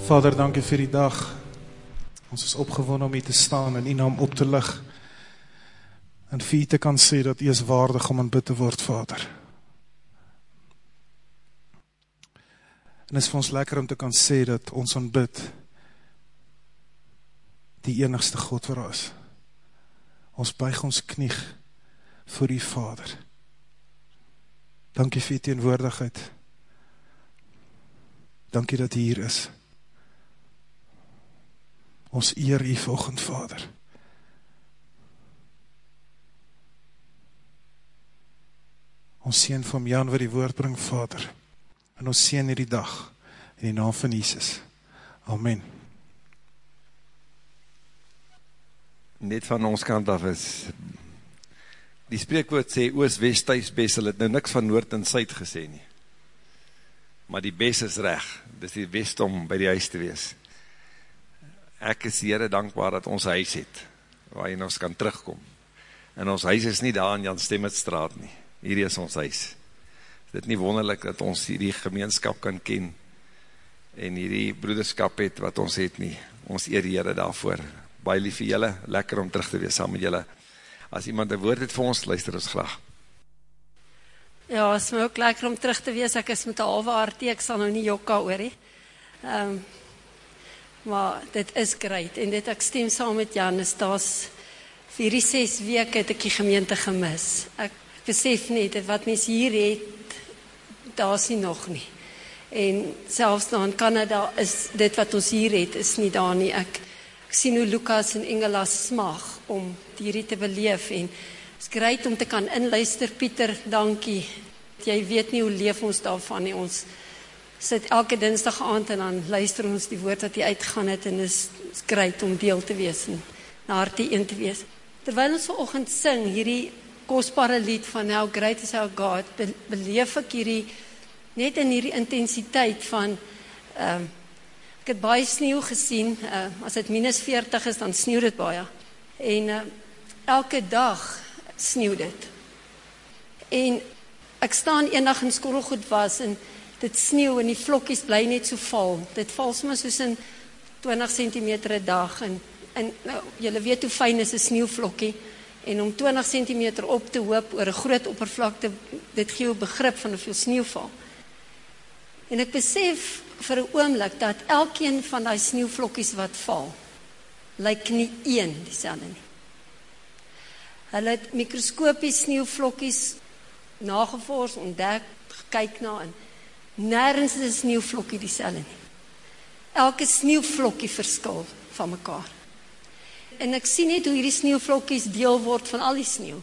Vader, dankie vir die dag. Ons is opgewoon om hier te staan en die naam op te lig. En vir te kan sê dat jy is waardig om aanbid te word, Vader. En is vir ons lekker om te kan sê dat ons aanbid die enigste God vir ons. Ons buig ons knieg voor die Vader. Dankie vir die teenwoordigheid. Dankie dat hy hier is. Ons eer u volgend Vader. Ons sien van Jan wat die woord bring Vader. En ons sien hier die dag in die naam van Jesus. Amen. Net van ons kant af is die spreekwoord sê oos, west, thuis, best, hulle het nou niks van noord en suid gesê nie. Maar die best is reg, dis die best om by die huis te wees ek is Heere dankbaar dat ons huis het, waarin ons kan terugkom. En ons huis is nie daar in Jan Stemmetstraat nie. Hier is ons huis. Is dit nie wonderlik dat ons hierdie gemeenskap kan ken en hierdie broederskap het wat ons het nie. Ons eer die Heere daarvoor. Baie lief vir julle, lekker om terug te wees saam met julle. As iemand een woord het vir ons, luister ons graag. Ja, het is my ook lekker om terug te wees. Ek is met een halve aardie, ek sal nou nie jokka oor he. Um, maar dit is great en dit ek stem saam met Jan is daar's vir die 6 weke het ek die gemeente gemis. Ek besef net wat mens hier het daar's nie nog nie. En selfs dan in Kanada is dit wat ons hier het is nie daar nie. Ek, ek sien hoe Lukas en Engela smag om hierdie te beleef en is great om te kan inluister Pieter, dankie. Jy weet nie hoe leef ons daarvan nie. Ons sit elke dinsdag aand en dan luister ons die woord wat hy uitgaan het en is, great om deel te wees en na hartie een te wees. Terwyl ons vanoggend sing hierdie kosbare lied van How Great is Our God, be, beleef ek hierdie net in hierdie intensiteit van ehm uh, ek het baie sneeu gesien. Uh, as dit -40 is dan sneeu dit baie. En uh, elke dag sneeu dit. En ek staan eendag in skottelgoed was en dit sneeu en die vlokkies bly net so val. Dit val soms soos in 20 cm 'n dag en en nou julle weet hoe fyn is 'n sneeuvlokkie en om 20 cm op te hoop oor 'n groot oppervlakte dit gee jou begrip van hoeveel sneeu val. En ek besef vir 'n oomblik dat elkeen van daai sneeuvlokkies wat val lyk nie een dieselfde nie. Hulle het mikroskopies sneeuvlokkies nagevors, ontdek, gekyk na en Nêrens is 'n sneeuvlokkie dieselfde nie. Elke sneeuvlokkie verskil van mekaar. En ek sien net hoe hierdie sneeuvlokkies deel word van al die sneeu.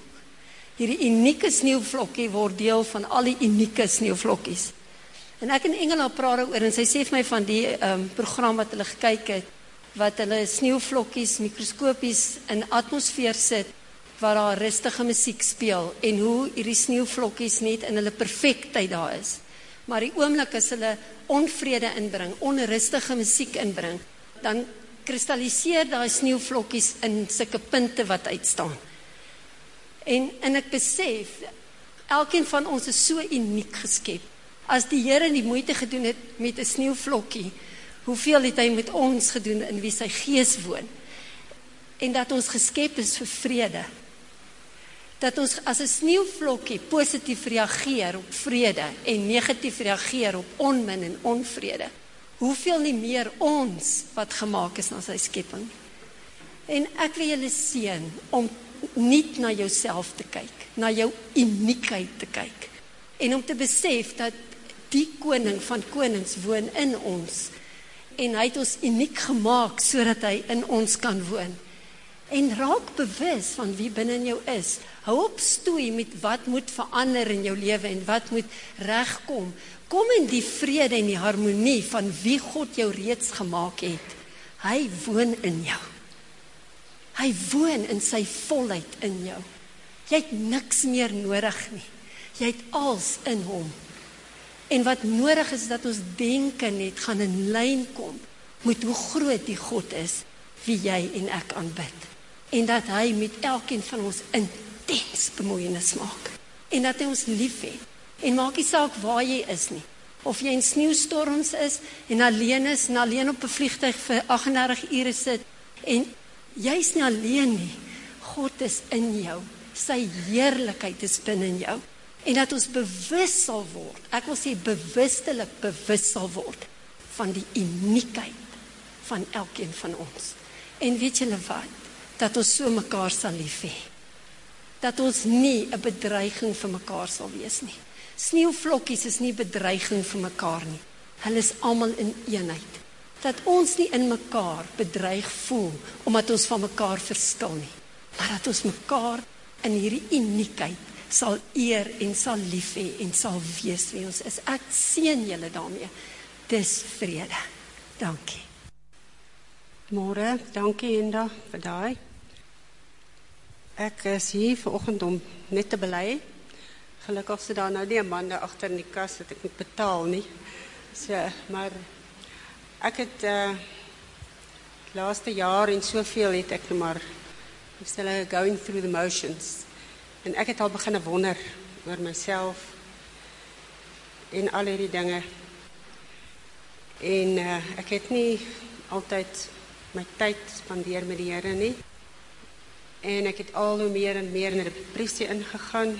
Hierdie unieke sneeuvlokkie word deel van al die unieke sneeuvlokkies. En ek en Engela praat daaroor en sy sê vir my van die ehm um, program wat hulle gekyk het wat hulle sneeuvlokkies mikroskopies in atmosfeer sit waar daar rustige musiek speel en hoe hierdie sneeuvlokkies net in hulle perfektheid daar is maar die oomblik as hulle onvrede inbring, onrustige musiek inbring, dan kristalliseer daai sneeuvlokkies in sulke punte wat uitstaan. En en ek besef elkeen van ons is so uniek geskep. As die Here nie moeite gedoen het met 'n sneeuvlokkie, hoeveel het hy met ons gedoen in wie sy gees woon? En dat ons geskep is vir vrede dat ons as 'n sneeuvlokkie positief reageer op vrede en negatief reageer op onmin en onvrede. Hoeveel nie meer ons wat gemaak is na sy skepping. En ek wil julle seën om nie na jouself te kyk, na jou uniekheid te kyk en om te besef dat die koning van konings woon in ons en hy het ons uniek gemaak sodat hy in ons kan woon. En raak bewus van wie binne in jou is. Hou op stoei met wat moet verander in jou lewe en wat moet regkom. Kom in die vrede en die harmonie van wie God jou reeds gemaak het. Hy woon in jou. Hy woon in sy volheid in jou. Jy het niks meer nodig nie. Jy het alles in hom. En wat nodig is dat ons denke net gaan in lyn kom met hoe groot die God is wie jy en ek aanbid. En dat hy met elkeen van ons in intens bemoeienis maak en dat hy ons liefhet. En maak nie saak waar jy is nie. of jy in sneeuwstorms is en alleen is en alleen op 'n vliegtuig vir 38 ure sit en jy's nie alleen nie. God is in jou. Sy heerlikheid is binne in jou. En dat ons bewus sal word. Ek wil sê bewustelik bewus sal word van die uniekheid van elkeen van ons. En weet julle wat? Dat ons so mekaar sal lief hê. Dat ons nie 'n bedreiging vir mekaar sal wees nie. Sneeuvlokkies is nie bedreiging vir mekaar nie. Hulle is almal in eenheid. Dat ons nie in mekaar bedreig voel omdat ons van mekaar verskil nie, maar dat ons mekaar in hierdie uniekheid sal eer en sal lief hê en sal wees wie ons is. Ek seën julle daarmee. Dis vrede. Dankie. Môre, dankie Enda vir daai. Ek is hier vanoggend om net te bely. Gelukkig sit daar nou nie 'n man daar agter in die kas wat ek moet betaal nie. So, maar ek het uh laaste jaar en soveel het ek nou maar still going through the motions. En ek het al begin wonder oor myself en al hierdie dinge. En uh ek het nie altyd my tyd spandeer met die Here nie. En ek het al hoe meer en meer in depressie ingegaan.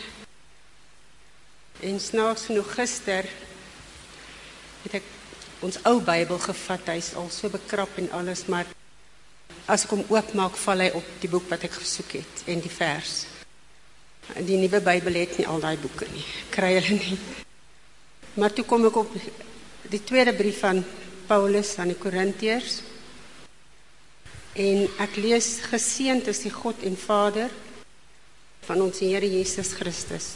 En snaaks genoeg gister het ek ons ou Bybel gevat. Hy's al so bekrap en alles, maar as ek hom oopmaak, val hy op die boek wat ek gesoek het en die vers. Die nuwe Bybel het nie al daai boeke nie. Kry hulle nie. Maar toe kom ek op die tweede brief van Paulus aan die Korintiërs En ek lees geseënd is die God en Vader van ons Here Jesus Christus.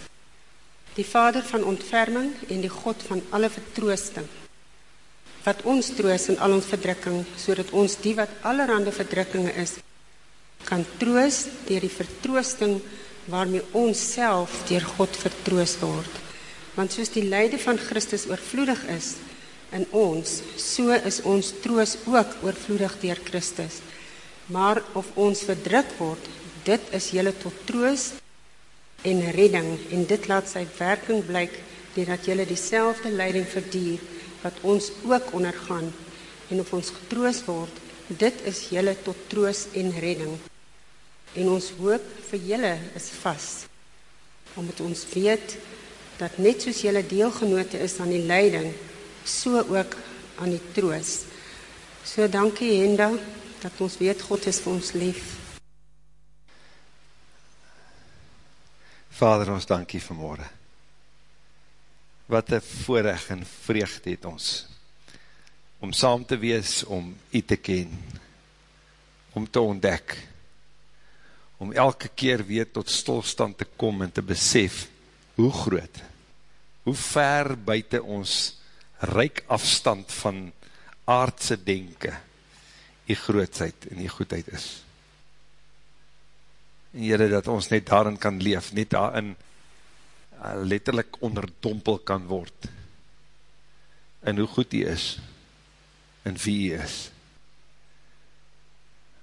Die Vader van ontferming en die God van alle vertroosting. Wat ons troos in al ons verdrukking sodat ons die wat allerhande verdrukkinge is kan troos deur die vertroosting waarmee ons self deur God vertroos word. Want soos die lyde van Christus oorvloedig is in ons, so is ons troos ook oorvloedig deur Christus. Maar of ons verdruk word, dit is julle tot troos en redding en dit laat sy werking blyk deurdat julle dieselfde lyding verduur wat ons ook ondergaan en of ons getroos word, dit is julle tot troos en redding. En ons hoop vir julle is vas. Omdat ons weet dat net soos julle deelgenote is aan die lyding, so ook aan die troos. So dankie Henda dat ons weet God is vir ons lief. Vader, ons dankie vanmorgen. Wat een voorrecht en vreugd het ons, om saam te wees, om u te ken, om te ontdek, om elke keer weer tot stilstand te kom en te besef, hoe groot, hoe ver buiten ons ryk afstand van aardse denken, die grootsheid en die goedheid is. En Heere, dat ons net daarin kan leef, net daarin uh, letterlijk onderdompel kan word, en hoe goed die is, en wie die is,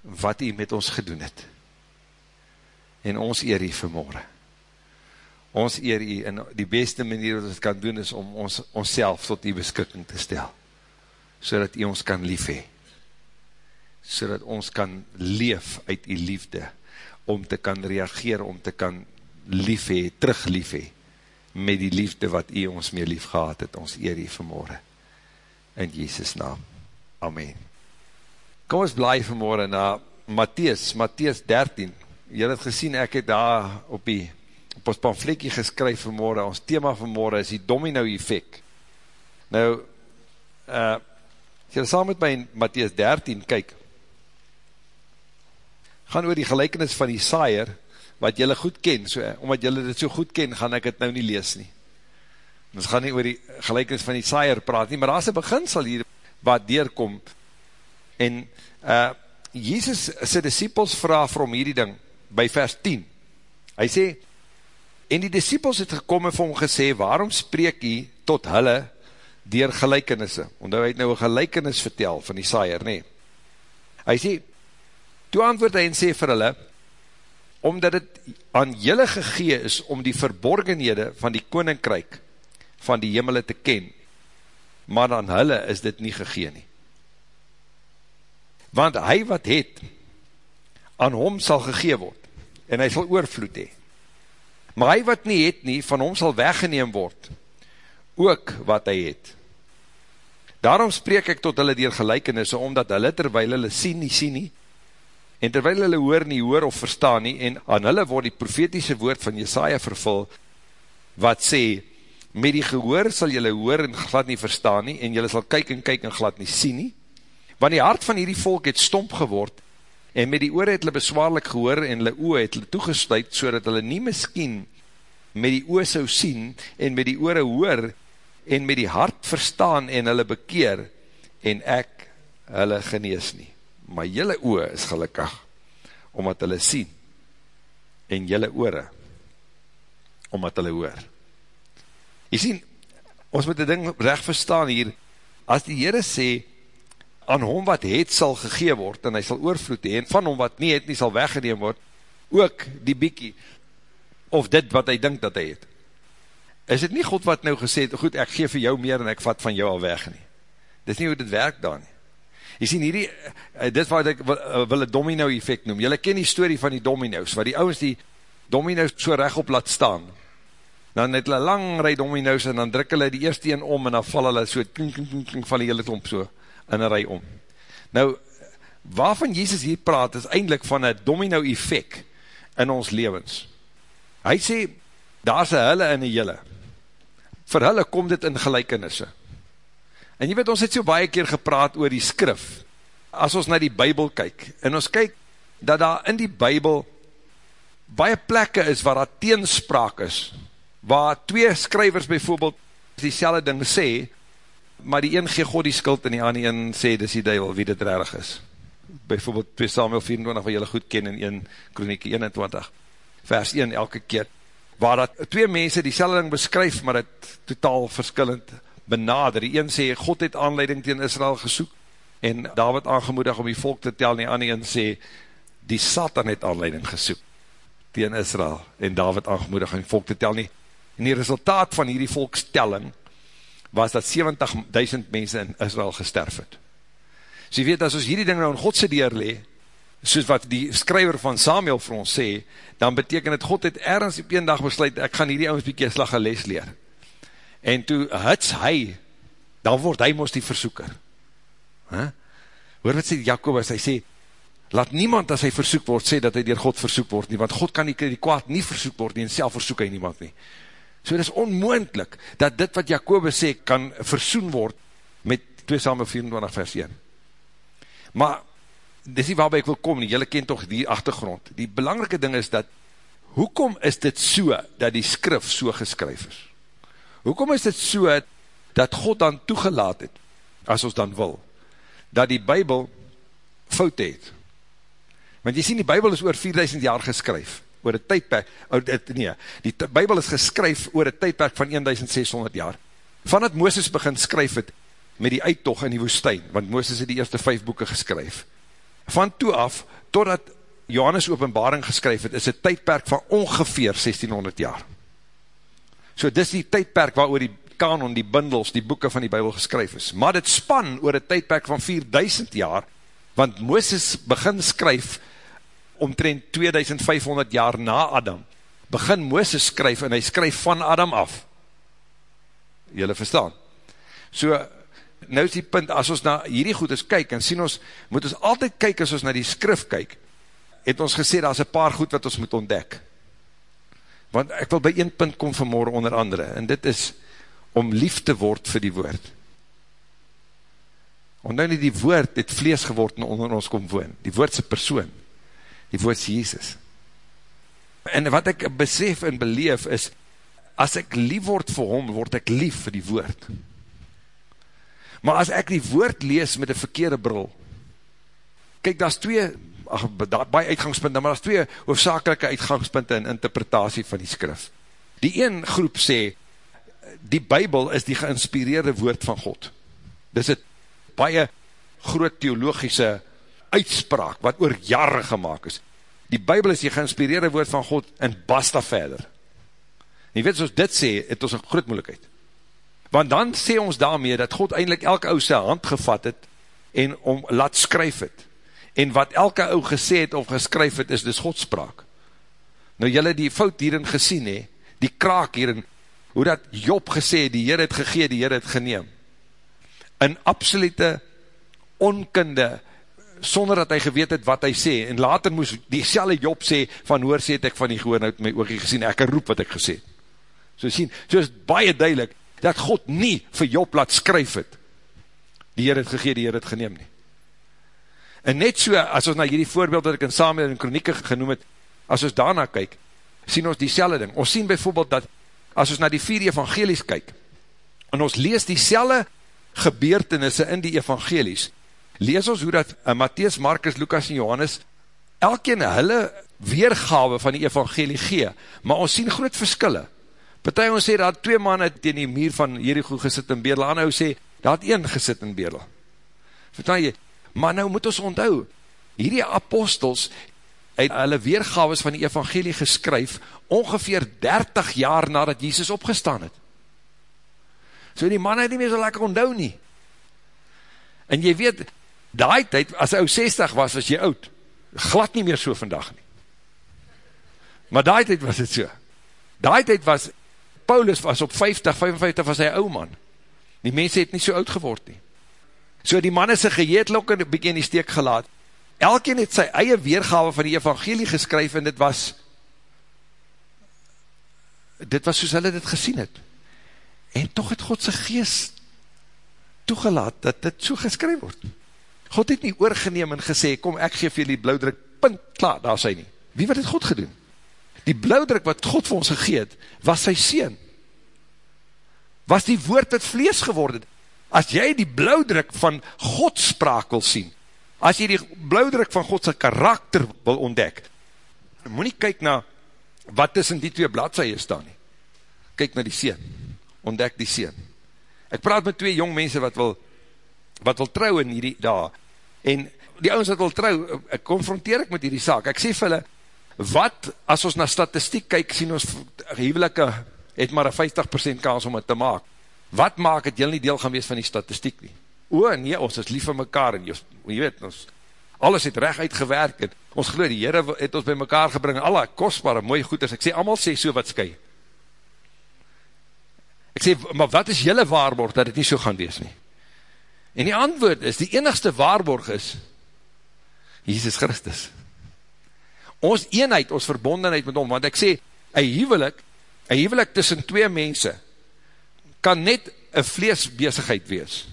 wat die met ons gedoen het, en ons eer die vanmorgen. Ons eer die, en die beste manier wat ons kan doen, is om ons, ons tot die beskikking te stel, so dat die ons kan lief hee so dat ons kan leef uit die liefde, om te kan reageer, om te kan lief hee, terug lief hee, met die liefde wat u ons meer lief gehad het, ons eer hier vanmorgen, in Jesus naam, Amen. Kom ons blaai vanmorgen na Matthies, Matthies 13, jy het gesien, ek het daar op die, op ons pamflekkie geskryf vanmorgen, ons thema vanmorgen is die domino effect. Nou, uh, as jy saam met my in Matthies 13 kyk, gaan oor die gelijkenis van die saaier, wat jylle goed ken, so, omdat jylle dit so goed ken, gaan ek het nou nie lees nie. Ons gaan nie oor die gelijkenis van die saaier praat nie, maar daar is een beginsel hier, wat deurkom, en uh, Jesus sy disciples vraag vir hom hierdie ding, by vers 10, hy sê, en die disciples het gekom en vir hom gesê, waarom spreek hy tot hulle, dier gelijkenisse, omdat hy het nou een gelijkenis vertel, van die saaier, nee, hy sê, Toe antwoord hy en sê vir hulle, omdat het aan julle gegee is om die verborgenhede van die koninkryk van die hemele te ken, maar aan hulle is dit nie gegeen nie. Want hy wat het, aan hom sal gegee word, en hy sal oorvloed hee. Maar hy wat nie het nie, van hom sal weggeneem word, ook wat hy het. Daarom spreek ek tot hulle dier gelijkenisse, omdat hulle terwijl hulle sien nie sien nie, en terwijl hulle hoor nie hoor of verstaan nie, en aan hulle word die profetiese woord van Jesaja vervul, wat sê, met die gehoor sal julle hoor en glad nie verstaan nie, en julle sal kyk en kyk en glad nie sien nie, want die hart van hierdie volk het stomp geword, en met die oor het hulle beswaarlik gehoor, en hulle oor het hulle toegesluit, so dat hulle nie miskien met die oor sou sien, en met die oor hoor, en met die hart verstaan, en hulle bekeer, en ek hulle genees nie. Maar jylle oor is gelukkig, omdat hulle sien, en jylle oor, omdat hulle hoor. Jy sien, ons moet die ding recht verstaan hier, as die Heere sê, aan hom wat het sal gegee word, en hy sal oorvloed heen, van hom wat nie het nie sal weggeneem word, ook die biekie, of dit wat hy dink dat hy het. Is het nie God wat nou gesê het, goed, ek geef vir jou meer en ek vat van jou al weg nie. Dit is nie hoe dit werk dan nie. Jy sien hierdie, eh, dit wat ek wil, eh, wil een domino effect noem. Julle ken die story van die domino's, waar die ouwens die domino's so rechtop laat staan. Dan het hulle lang rij domino's en dan druk hulle die eerste een om en dan val hulle so, klink, klink, klink, klink, val die hele klomp so in een rij om. Nou, waarvan Jezus hier praat, is eindelijk van een domino effect in ons levens. Hy sê, daar is een hulle en een julle. Vir hulle kom dit in gelijkenisse. En jy weet, ons het so baie keer gepraat oor die skrif, as ons na die bybel kyk, en ons kyk, dat daar in die bybel baie plekke is waar daar teenspraak is, waar twee skrywers bijvoorbeeld die selle ding sê, maar die een gee God die skuld en die ander een sê, dis die duivel wie dit rarig is. Bijvoorbeeld 2 Samuel 24, wat jylle goed ken in 1 Kronieke 21, vers 1 elke keer, waar dat twee mense die selle ding beskryf, maar het totaal verskillend benader. Die een sê, God het aanleiding tegen Israel gesoek, en David aangemoedig om die volk te tel, en die ander een sê, die Satan het aanleiding gesoek tegen Israel, en David aangemoedig om die volk te tel nie. En die resultaat van hierdie volkstelling, was dat 70.000 mense in Israel gesterf het. So jy weet, as ons hierdie ding nou in Godse deur lee, soos wat die skryver van Samuel vir ons sê, dan beteken het, God het ergens op een dag besluit, ek gaan hierdie ouwens bykie slag een les leer. En toe hits hy, dan word hy mos die versoeker. Huh? Hoor wat sê Jacobus, hy sê, laat niemand as hy versoek word, sê dat hy dier God versoek word nie, want God kan die, die kwaad nie versoek word nie, en self versoek hy niemand nie. So dit is onmoendlik, dat dit wat Jacobus sê, kan versoen word, met 2 Samuel 24 vers 1. Maar, dit is nie waarby ek wil kom nie, jylle ken toch die achtergrond. Die belangrike ding is dat, hoekom is dit so, dat die skrif so geskryf is? Hoekom is dit so, dat God dan toegelaat het, as ons dan wil, dat die bybel fout het? Want jy sien, die bybel is oor 4000 jaar geskryf, oor een tydperk, oh, dit, nee, die bybel is geskryf oor een tydperk van 1600 jaar. Vanat Mooses begin skryf het, met die uittocht in die woestijn, want Mooses het die eerste vijf boeken geskryf. Van toe af, totdat Johannes openbaring geskryf het, is het tydperk van ongeveer 1600 jaar. So dis die tydperk waar oor die kanon, die bundels, die boeken van die bybel geskryf is. Maar dit span oor een tydperk van 4000 jaar, want Mooses begin skryf omtrent 2500 jaar na Adam, begin Mooses skryf en hy skryf van Adam af. Julle verstaan? So, nou is die punt, as ons na hierdie goed is kyk, en sien ons, moet ons altyd kyk as ons na die skrif kyk, het ons gesê, daar is een paar goed wat ons moet ontdek. Want ek wil by een punt kom vanmorgen onder andere, en dit is, om lief te word vir die woord. Nou nie die woord het vlees geword en onder ons kom woon, die woordse persoon, die woord Jesus. En wat ek besef en beleef is, as ek lief word vir hom, word ek lief vir die woord. Maar as ek die woord lees met een verkeerde bril, kyk, daar is twee, ach, baie uitgangspunte, maar daar is twee hoofdzakelike uitgangspunte in interpretatie van die skrif. Die een groep sê, die bybel is die geïnspireerde woord van God. Dis het baie groot theologische uitspraak, wat oor jare gemaakt is. Die bybel is die geïnspireerde woord van God, en basta verder. En jy weet, soos dit sê, het ons een groot moeilijkheid. Want dan sê ons daarmee, dat God eindelijk elke ou sy hand gevat het, en om laat skryf het. En wat elke ou gesê het of geskryf het, is dus Godspraak. Nou jylle die fout hierin gesien he, die kraak hierin, hoe dat Job gesê, die Heer het gegee, die Heer het geneem. In absolute onkunde, sonder dat hy geweet het wat hy sê, en later moes die selle Job sê, van hoor sê het ek van die gehoor, nou het my oogie gesien, ek roep wat ek gesê. So sien, so is baie duidelik, dat God nie vir Job laat skryf het, die Heer het gegee, die Heer het geneem nie. En net so, as ons na hierdie voorbeeld, wat ek in Samuel en Kronieke genoem het, as ons daarna kyk, sien ons die ding. Ons sien bijvoorbeeld dat, as ons na die vier evangelies kyk, en ons lees die selle gebeurtenisse in die evangelies, lees ons hoe dat uh, Matthies, Markus, Lukas en Johannes, elkeen hulle weergawe van die evangelie gee, maar ons sien groot verskille. Partij ons sê, daar twee manne teen die muur van Jericho gesit in Bedel, aan hou sê, daar het een gesit in Bedel. Vertel jy, maar nou moet ons onthou, hierdie apostels, het hulle weergaves van die evangelie geskryf, ongeveer 30 jaar nadat Jesus opgestaan het. So die man het nie meer so lekker onthou nie. En jy weet, daai tyd, as hy 60 was, was jy oud. Glad nie meer so vandag nie. Maar daai tyd was het so. Daai tyd was, Paulus was op 50, 55 was hy ou man. Die mense het nie so oud geword nie. So die man is een geheetlok en een bykie in die steek gelaat. Elkeen het sy eie weergawe van die evangelie geskryf en dit was dit was soos hulle dit gesien het. En toch het God sy geest toegelaat dat dit so geskryf word. God het nie oorgeneem en gesê, kom ek geef jy die blauwdruk, punt, klaar, daar sy nie. Wie wat het God gedoen? Die blauwdruk wat God vir ons gegeet, was sy sien. Was die woord het vlees geworden. As jy die blauwdruk van God spraak wil sien, as jy die blauwdruk van Godse karakter wil ontdek, moet nie kyk na wat tussen die twee bladseie staan nie. Kyk na die sien, ontdek die sien. Ek praat met twee jong mense wat wil, wat wil trou in hierdie dag, en die ouwens wat wil trou, ek confronteer ek met hierdie saak, ek sê vir hulle, wat, as ons na statistiek kyk, sien ons hevelike, het maar een 50% kans om het te maak, wat maak het jy nie deel gaan wees van die statistiek nie? O, nee, ons is lief van mekaar, en jy, jy weet, ons, alles het recht uitgewerk, en ons geloof, die Heere het ons by mekaar gebring, alle kostbare, mooie goeders, ek sê, allemaal sê so wat sky. Ek sê, maar wat is jylle waarborg, dat het nie so gaan wees nie? En die antwoord is, die enigste waarborg is, Jesus Christus. Ons eenheid, ons verbondenheid met hom, want ek sê, een huwelik, een huwelik tussen twee mense, kan net een vleesbezigheid wees,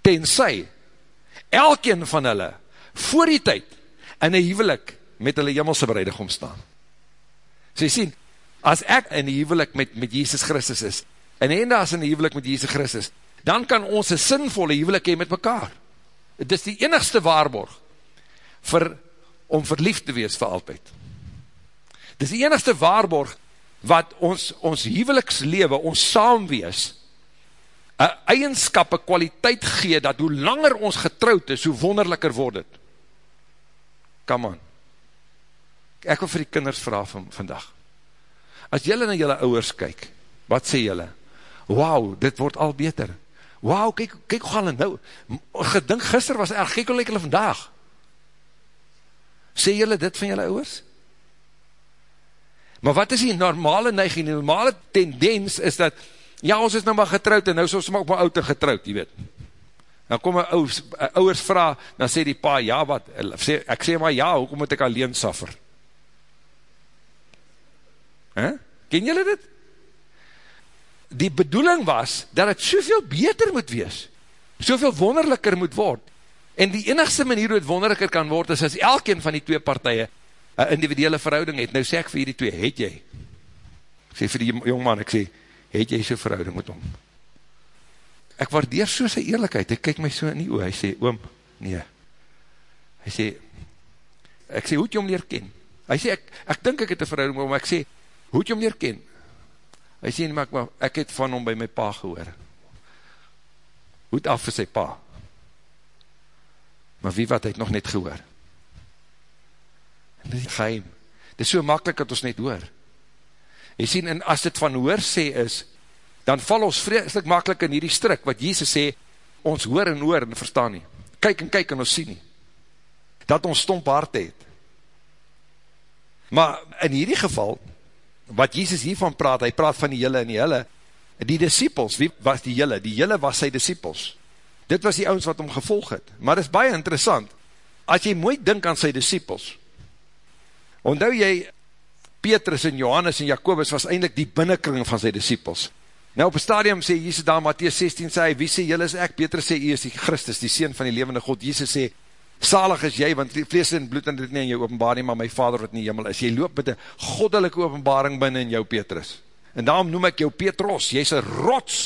tenzij, elkeen van hulle, voor die tyd, in een huwelik, met hulle jimmelse bereidigom staan. So jy sien, as ek in die huwelik met, met Jesus Christus is, en en daar is in die huwelik met Jesus Christus, dan kan ons een sinvolle huwelik hee met mekaar. Het is die enigste waarborg, vir, om verliefd te wees vir altyd. Het is die enigste waarborg, wat ons, ons huwelikslewe, ons saamwees, een eigenskap, een kwaliteit gee, dat hoe langer ons getrouwd is, hoe wonderliker word het. Come on. Ek wil vir die kinders vraag van vandag. As jylle na jylle ouwers kyk, wat sê jylle? Wauw, dit word al beter. Wauw, kyk, kyk hoe gaan hulle nou. Gedink gister was erg, kyk hoe lyk hulle vandag. Sê jylle dit van jylle ouwers? Maar wat is die normale neiging, die normale tendens is dat, ja, ons is nou maar getrouwd, en nou is ons maar ook maar ouder getrouwd, jy weet. Dan kom my ouwers, ouwers vraag, dan sê die pa, ja wat, sê, ek sê maar ja, hoekom moet ek alleen suffer? He? Ken jylle dit? Die bedoeling was, dat het soveel beter moet wees, soveel wonderliker moet word, en die enigste manier hoe het wonderliker kan word, is as elkeen van die twee partijen een individuele verhouding het, nou sê ek vir die twee, het jy? Ek sê vir die jongman, ek sê, het jy so verhouding met hom? Ek waardeer so sy eerlijkheid, hy kyk my so in die oor, hy sê, oom, nee. Hy sê, ek sê, hoe het jy hom leer ken? Hy sê, ek, ek dink ek het een verhouding met hom, ek sê, hoe het jy hom leer ken? Hy sê, maar ek, ek het van hom by my pa gehoor. Hoed af vir sy pa. Maar wie wat, het nog net gehoor. Dit is geheim. Dit is so makkelijk dat ons net hoor. Jy sien, en as dit van hoor sê is, dan val ons vreselik makkelijk in hierdie strik, wat Jesus sê, ons hoor en hoor en verstaan nie. Kyk en kyk en ons sien nie. Dat ons stomp hart het. Maar in hierdie geval, wat Jesus hiervan praat, hy praat van die jylle en die jylle, die disciples, wie was die jylle? Die jylle was sy disciples. Dit was die ouds wat hom gevolg het. Maar dit is baie interessant, as jy mooi dink aan sy disciples, onthou jy, Petrus en Johannes en Jacobus was eindelijk die binnenkring van sy disciples. Nou op een stadium sê Jesus daar, Matthäus 16 sê hy, wie sê jylle is ek? Petrus sê, jy is die Christus, die Seen van die levende God. Jesus sê, salig is jy, want vlees en bloed en dit nie in jou openbaar nie, maar my vader wat in die hemel is. Jy loop met een goddelike openbaring binnen in jou Petrus. En daarom noem ek jou Petros, jy is een rots,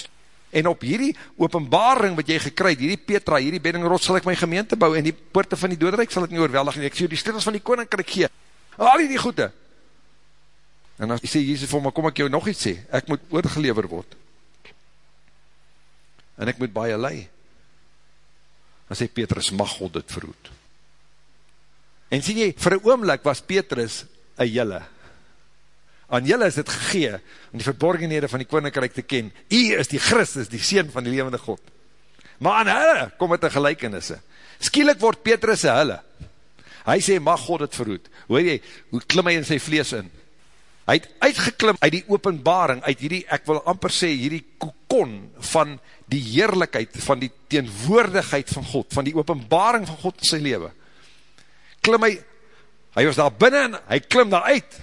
en op hierdie openbaring wat jy gekryd, hierdie Petra, hierdie beddingrots, sal ek my gemeente bou, en die poorte van die doodrijk sal ek nie oorweldig, en ek sê die stilers van die koninkrijk gee, al die goede, en dan sê Jezus vir my, kom ek jou nog iets sê, ek moet oorgelever word, en ek moet baie lei, dan sê Petrus, mag God dit verhoed, en sê jy, vir een oomlik was Petrus een jylle, aan jylle is dit gegee, om die verborgenhede van die koninkrijk te ken, jy is die Christus, die Seen van die levende God, maar aan hulle kom het een gelijkenisse, skielik word Petrus een hulle, hy sê, mag God het verhoed, hoor jy, hoe klim hy in sy vlees in, hy het uitgeklim uit die openbaring, uit hierdie, ek wil amper sê, hierdie kokon van die heerlijkheid, van die teenwoordigheid van God, van die openbaring van God in sy leven, klim hy, hy was daar binnen, hy klim daar uit,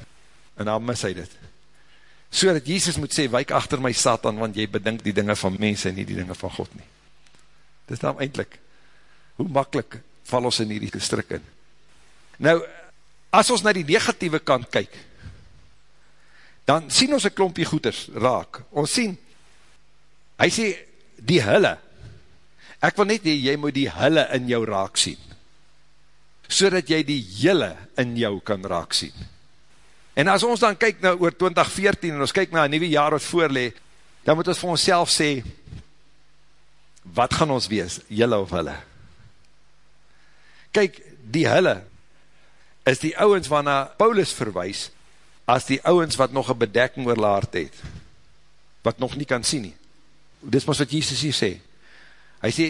en dan mis hy dit. So dat Jesus moet sê, wijk achter my Satan, want jy bedink die dinge van mense en nie die dinge van God nie. Dit is dan eindelijk, hoe makkelijk val ons in hierdie gestrik in. Nou, as ons na die negatieve kant kyk, dan sien ons een klompje goeders raak. Ons sien, hy sê, die hulle, ek wil net jy moet die hulle in jou raak sien, so dat jy die jylle in jou kan raak sien. En as ons dan kyk nou oor 2014 en ons kyk na een nieuwe jaar wat voorlee, dan moet ons vir ons self sê, wat gaan ons wees, jylle of hulle? Kyk, die hulle is die ouwens waarna Paulus verwijs, as die ouwens wat nog een bedekking oor laard het, wat nog nie kan sien nie. Dit is wat Jesus hier sê. Hy sê,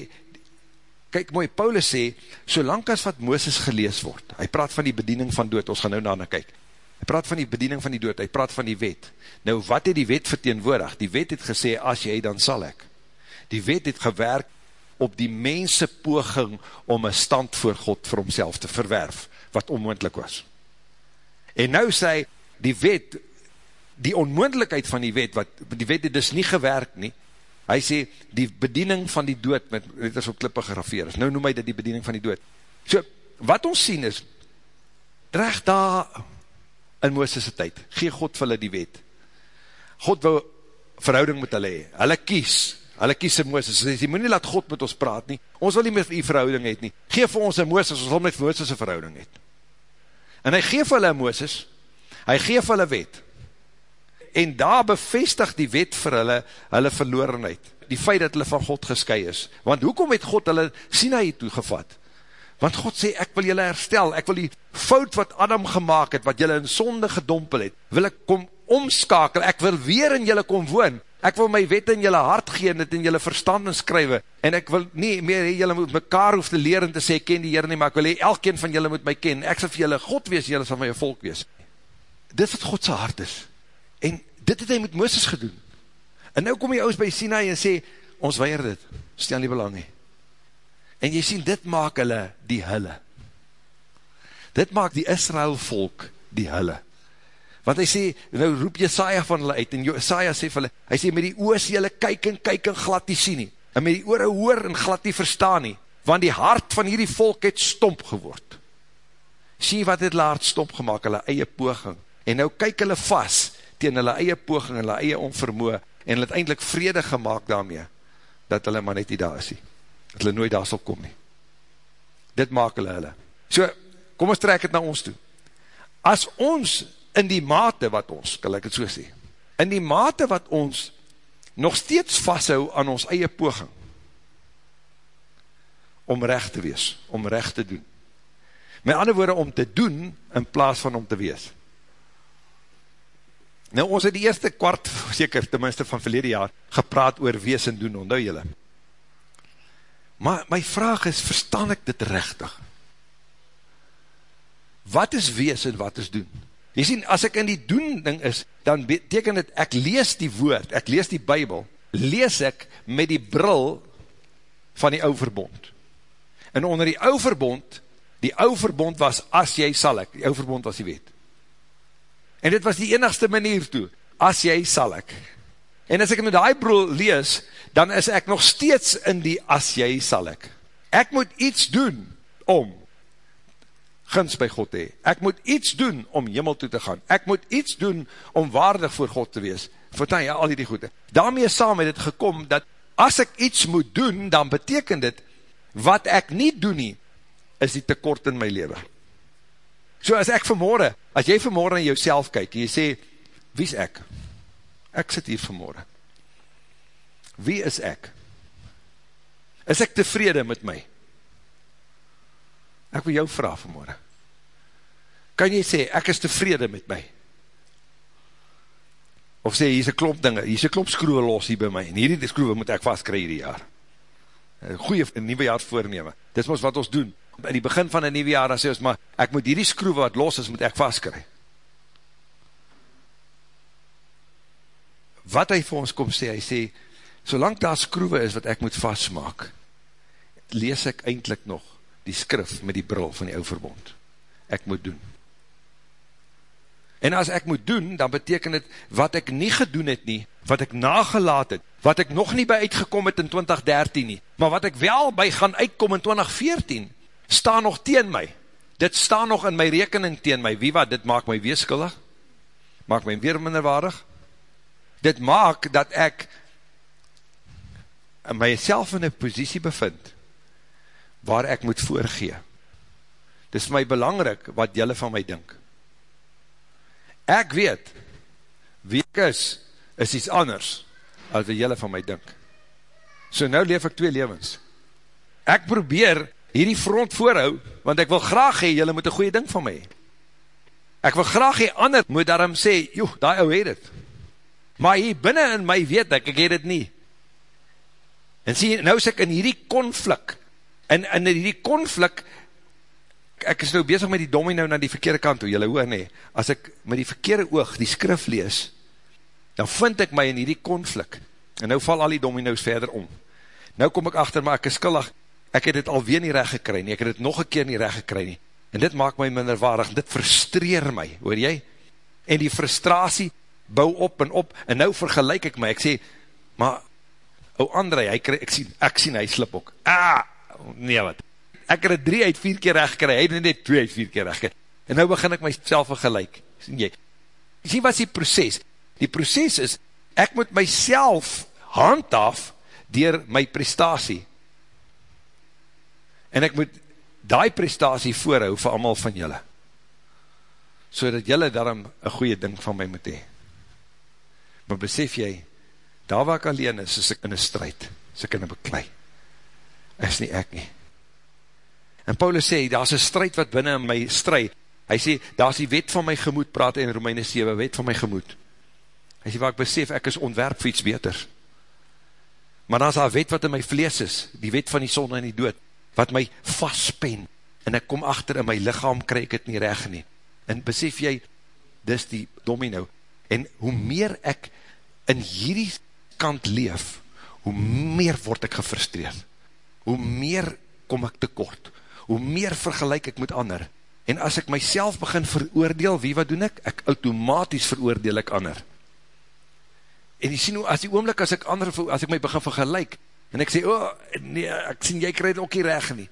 kyk mooi, Paulus sê, solang as wat Mooses gelees word, hy praat van die bediening van dood, ons gaan nou daarna kyk, Hy praat van die bediening van die dood, hy praat van die wet. Nou wat het die wet verteenwoordig? Die wet het gesê, as jy, dan sal ek. Die wet het gewerk op die mense poging om een stand voor God vir homself te verwerf, wat onmoendlik was. En nou sê die wet, die onmoendlikheid van die wet, wat, die wet het dus nie gewerk nie, hy sê, die bediening van die dood, met, dit is op klippe gerafeer is, nou noem hy dit die bediening van die dood. So, wat ons sien is, recht daar, in Mooses' tyd, gee God vir hulle die wet. God wil verhouding met hulle hee, hulle kies, hulle kies in Mooses, hy sê, moet nie laat God met ons praat nie, ons wil nie met die verhouding het nie, gee vir ons in Mooses, ons wil met Mooses' verhouding het. En hy gee vir hulle Mooses, hy gee vir hulle wet, en daar bevestig die wet vir hulle, hulle verlorenheid, die feit dat hulle van God gesky is, want hoekom het God hulle Sinaï toegevat? Want God sê, ek wil julle herstel, ek wil die fout wat Adam gemaakt het, wat julle in sonde gedompel het, wil ek kom omskakel, ek wil weer in julle kom woon, ek wil my wet in julle hart gee, en dit in julle verstand skrywe, en ek wil nie meer, julle moet mekaar hoef te leer en te sê, ken die Heer nie, maar ek wil hee, elkeen van julle moet my ken, ek sal vir julle God wees, julle sal my volk wees. Dit is wat Godse hart is, en dit het hy met Mooses gedoen, en nou kom jy oud by Sinai en sê, ons weier dit, stel nie belang nie, En jy sien, dit maak hulle die hulle. Dit maak die Israel volk die hulle. Want hy sê, nou roep Jesaja van hulle uit, en Jesaja sê vir hulle, hy sê, met die oos julle kyk en kyk en glad nie sien nie, en met die oore hoor en glad nie verstaan nie, want die hart van hierdie volk het stomp geword. Sê wat het hulle hart stomp gemaakt, hulle eie poging, en nou kyk hulle vast, tegen hulle eie poging, hulle eie onvermoe, en hulle het eindelijk vrede gemaakt daarmee, dat hulle maar net nie daar is nie dat hulle nooit daar sal kom nie. Dit maak hulle hulle. So, kom ons trek het na ons toe. As ons in die mate wat ons, kan ek het so sê, in die mate wat ons nog steeds vasthou aan ons eie poging, om recht te wees, om recht te doen. Met ander woorde, om te doen, in plaas van om te wees. Nou, ons het die eerste kwart, seker tenminste van verlede jaar, gepraat oor wees en doen, onthou jylle. Maar my vraag is, verstaan ek dit rechtig? Wat is wees en wat is doen? Jy sien, as ek in die doen ding is, dan beteken het, ek lees die woord, ek lees die bybel, lees ek met die bril van die ouwe verbond. En onder die ouwe verbond, die ouwe verbond was, as jy sal ek, die ouwe verbond was die wet. En dit was die enigste manier toe, as jy sal ek. En as ek met die broel lees, dan is ek nog steeds in die as jy sal ek. Ek moet iets doen om gins by God hee. Ek moet iets doen om jimmel toe te gaan. Ek moet iets doen om waardig voor God te wees. Vertel jy al die goede. Daarmee saam het het gekom, dat as ek iets moet doen, dan beteken dit, wat ek nie doen nie, is die tekort in my leven. So as ek vanmorgen, as jy vanmorgen in jouself kyk, en jy sê, wie is ek? Ek sit hier vanmorgen. Wie is ek? Is ek tevrede met my? Ek wil jou vraag vanmorgen. Kan jy sê, ek is tevrede met my? Of sê, hier is een klomp dinge, hier is een klomp skroewe los hier by my, en hierdie skroewe moet ek vastkry hierdie jaar. Goeie nieuwe jaar voorneme. Dit is ons wat ons doen in die begin van een nieuwe jaar, dan sê ons, maar ek moet hierdie skroewe wat los is, moet ek vastkry. Wat hy vir ons kom sê, hy sê, solang daar skroewe is wat ek moet vastmaak, lees ek eindelijk nog die skrif met die bril van die ouwe verbond. Ek moet doen. En as ek moet doen, dan beteken het, wat ek nie gedoen het nie, wat ek nagelaat het, wat ek nog nie by uitgekom het in 2013 nie, maar wat ek wel by gaan uitkom in 2014, staan nog teen my. Dit staan nog in my rekening teen my. Wie wat, dit maak my weeskuldig? Maak my weer minderwaardig? Dit maak dat ek myself in een posiesie bevind, waar ek moet voorgee. Dit is my belangrik wat jylle van my dink. Ek weet, wie ek is, is iets anders, as wat jylle van my dink. So nou leef ek twee levens. Ek probeer hierdie front voorhou, want ek wil graag hee, jylle moet een goeie ding van my. Ek wil graag hee, ander moet daarom sê, joh, die ou het het. Maar hier binnen in my weet ek, ek het het nie. En sê, nou is ek in hierdie konflik, en in hierdie konflik, ek is nou bezig met die domino na die verkeerde kant toe, jylle hoor nie, as ek met die verkeerde oog die skrif lees, dan vind ek my in hierdie konflik, en nou val al die domino's verder om. Nou kom ek achter, maar ek is skillig, ek het dit alweer nie recht gekry nie, ek het dit nog een keer nie recht gekry nie, en dit maak my minderwaardig, dit frustreer my, hoor jy? En die frustratie bou op en op, en nou vergelijk ek my, ek sê, maar, o André, hy kry, ek, sien, ek sien, hy slip ook, ah, nee wat, ek het het drie uit vier keer recht gekry, hy het net twee uit vier keer recht gekry, en nou begin ek myself vergelijk, sien jy, sien wat is die proces, die proces is, ek moet myself handhaaf, dier my prestatie, en ek moet die prestatie voorhou vir allemaal van julle, so dat julle daarom een goeie ding van my moet hee. Maar besef jy, daar waar ek alleen is, is ek in een strijd, is ek in een beklei, is nie ek nie. En Paulus sê, daar is een strijd wat binnen in my strijd, hy sê, daar is die wet van my gemoed, praat in Romeine 7, wet van my gemoed. Hy sê, waar ek besef, ek is ontwerp vir iets beters. Maar daar is daar wet wat in my vlees is, die wet van die sonde en die dood, wat my vastpen, en ek kom achter in my lichaam, krijg ek het nie recht nie. En besef jy, dis die domino, en hoe meer ek in hierdie kant leef, hoe meer word ek gefrustreerd, hoe meer kom ek tekort, hoe meer vergelijk ek met ander, en as ek myself begin veroordeel, wie wat doen ek? Ek automatisch veroordeel ek ander. En jy sien hoe, as die oomlik, as ek ander, as ek my begin vergelijk, en ek sê, oh, nee, ek sien, jy krij dit ook nie reg nie.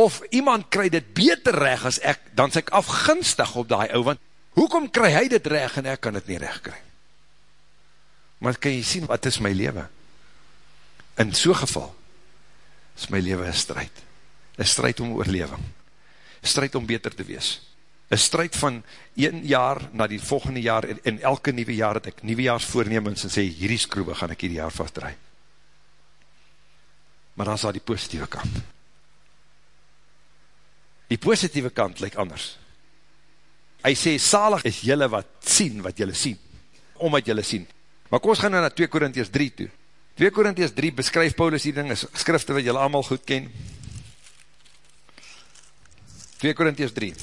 Of iemand krij dit beter reg as ek, dan sê ek afgunstig op die ou, want hoekom krij hy dit reg en ek kan dit nie reg kry? Maar kan jy sien, wat is my leven? In so geval, is my leven een strijd. Een strijd om oorleving. Een strijd om beter te wees. Een strijd van een jaar na die volgende jaar, en, en elke nieuwe jaar het ek nieuwejaars voornemens en sê, hierdie skroewe gaan ek hierdie jaar vastdraai maar dan is daar die positieve kant. Die positieve kant lyk anders. Hy sê, salig is jylle wat sien, wat jylle sien. omdat jylle sien. Maar kom ons gaan nou na 2 Korinties 3 toe. 2 Korinties 3 beskryf Paulus die ding, is skrifte wat jylle allemaal goed ken. 2 Korinties 3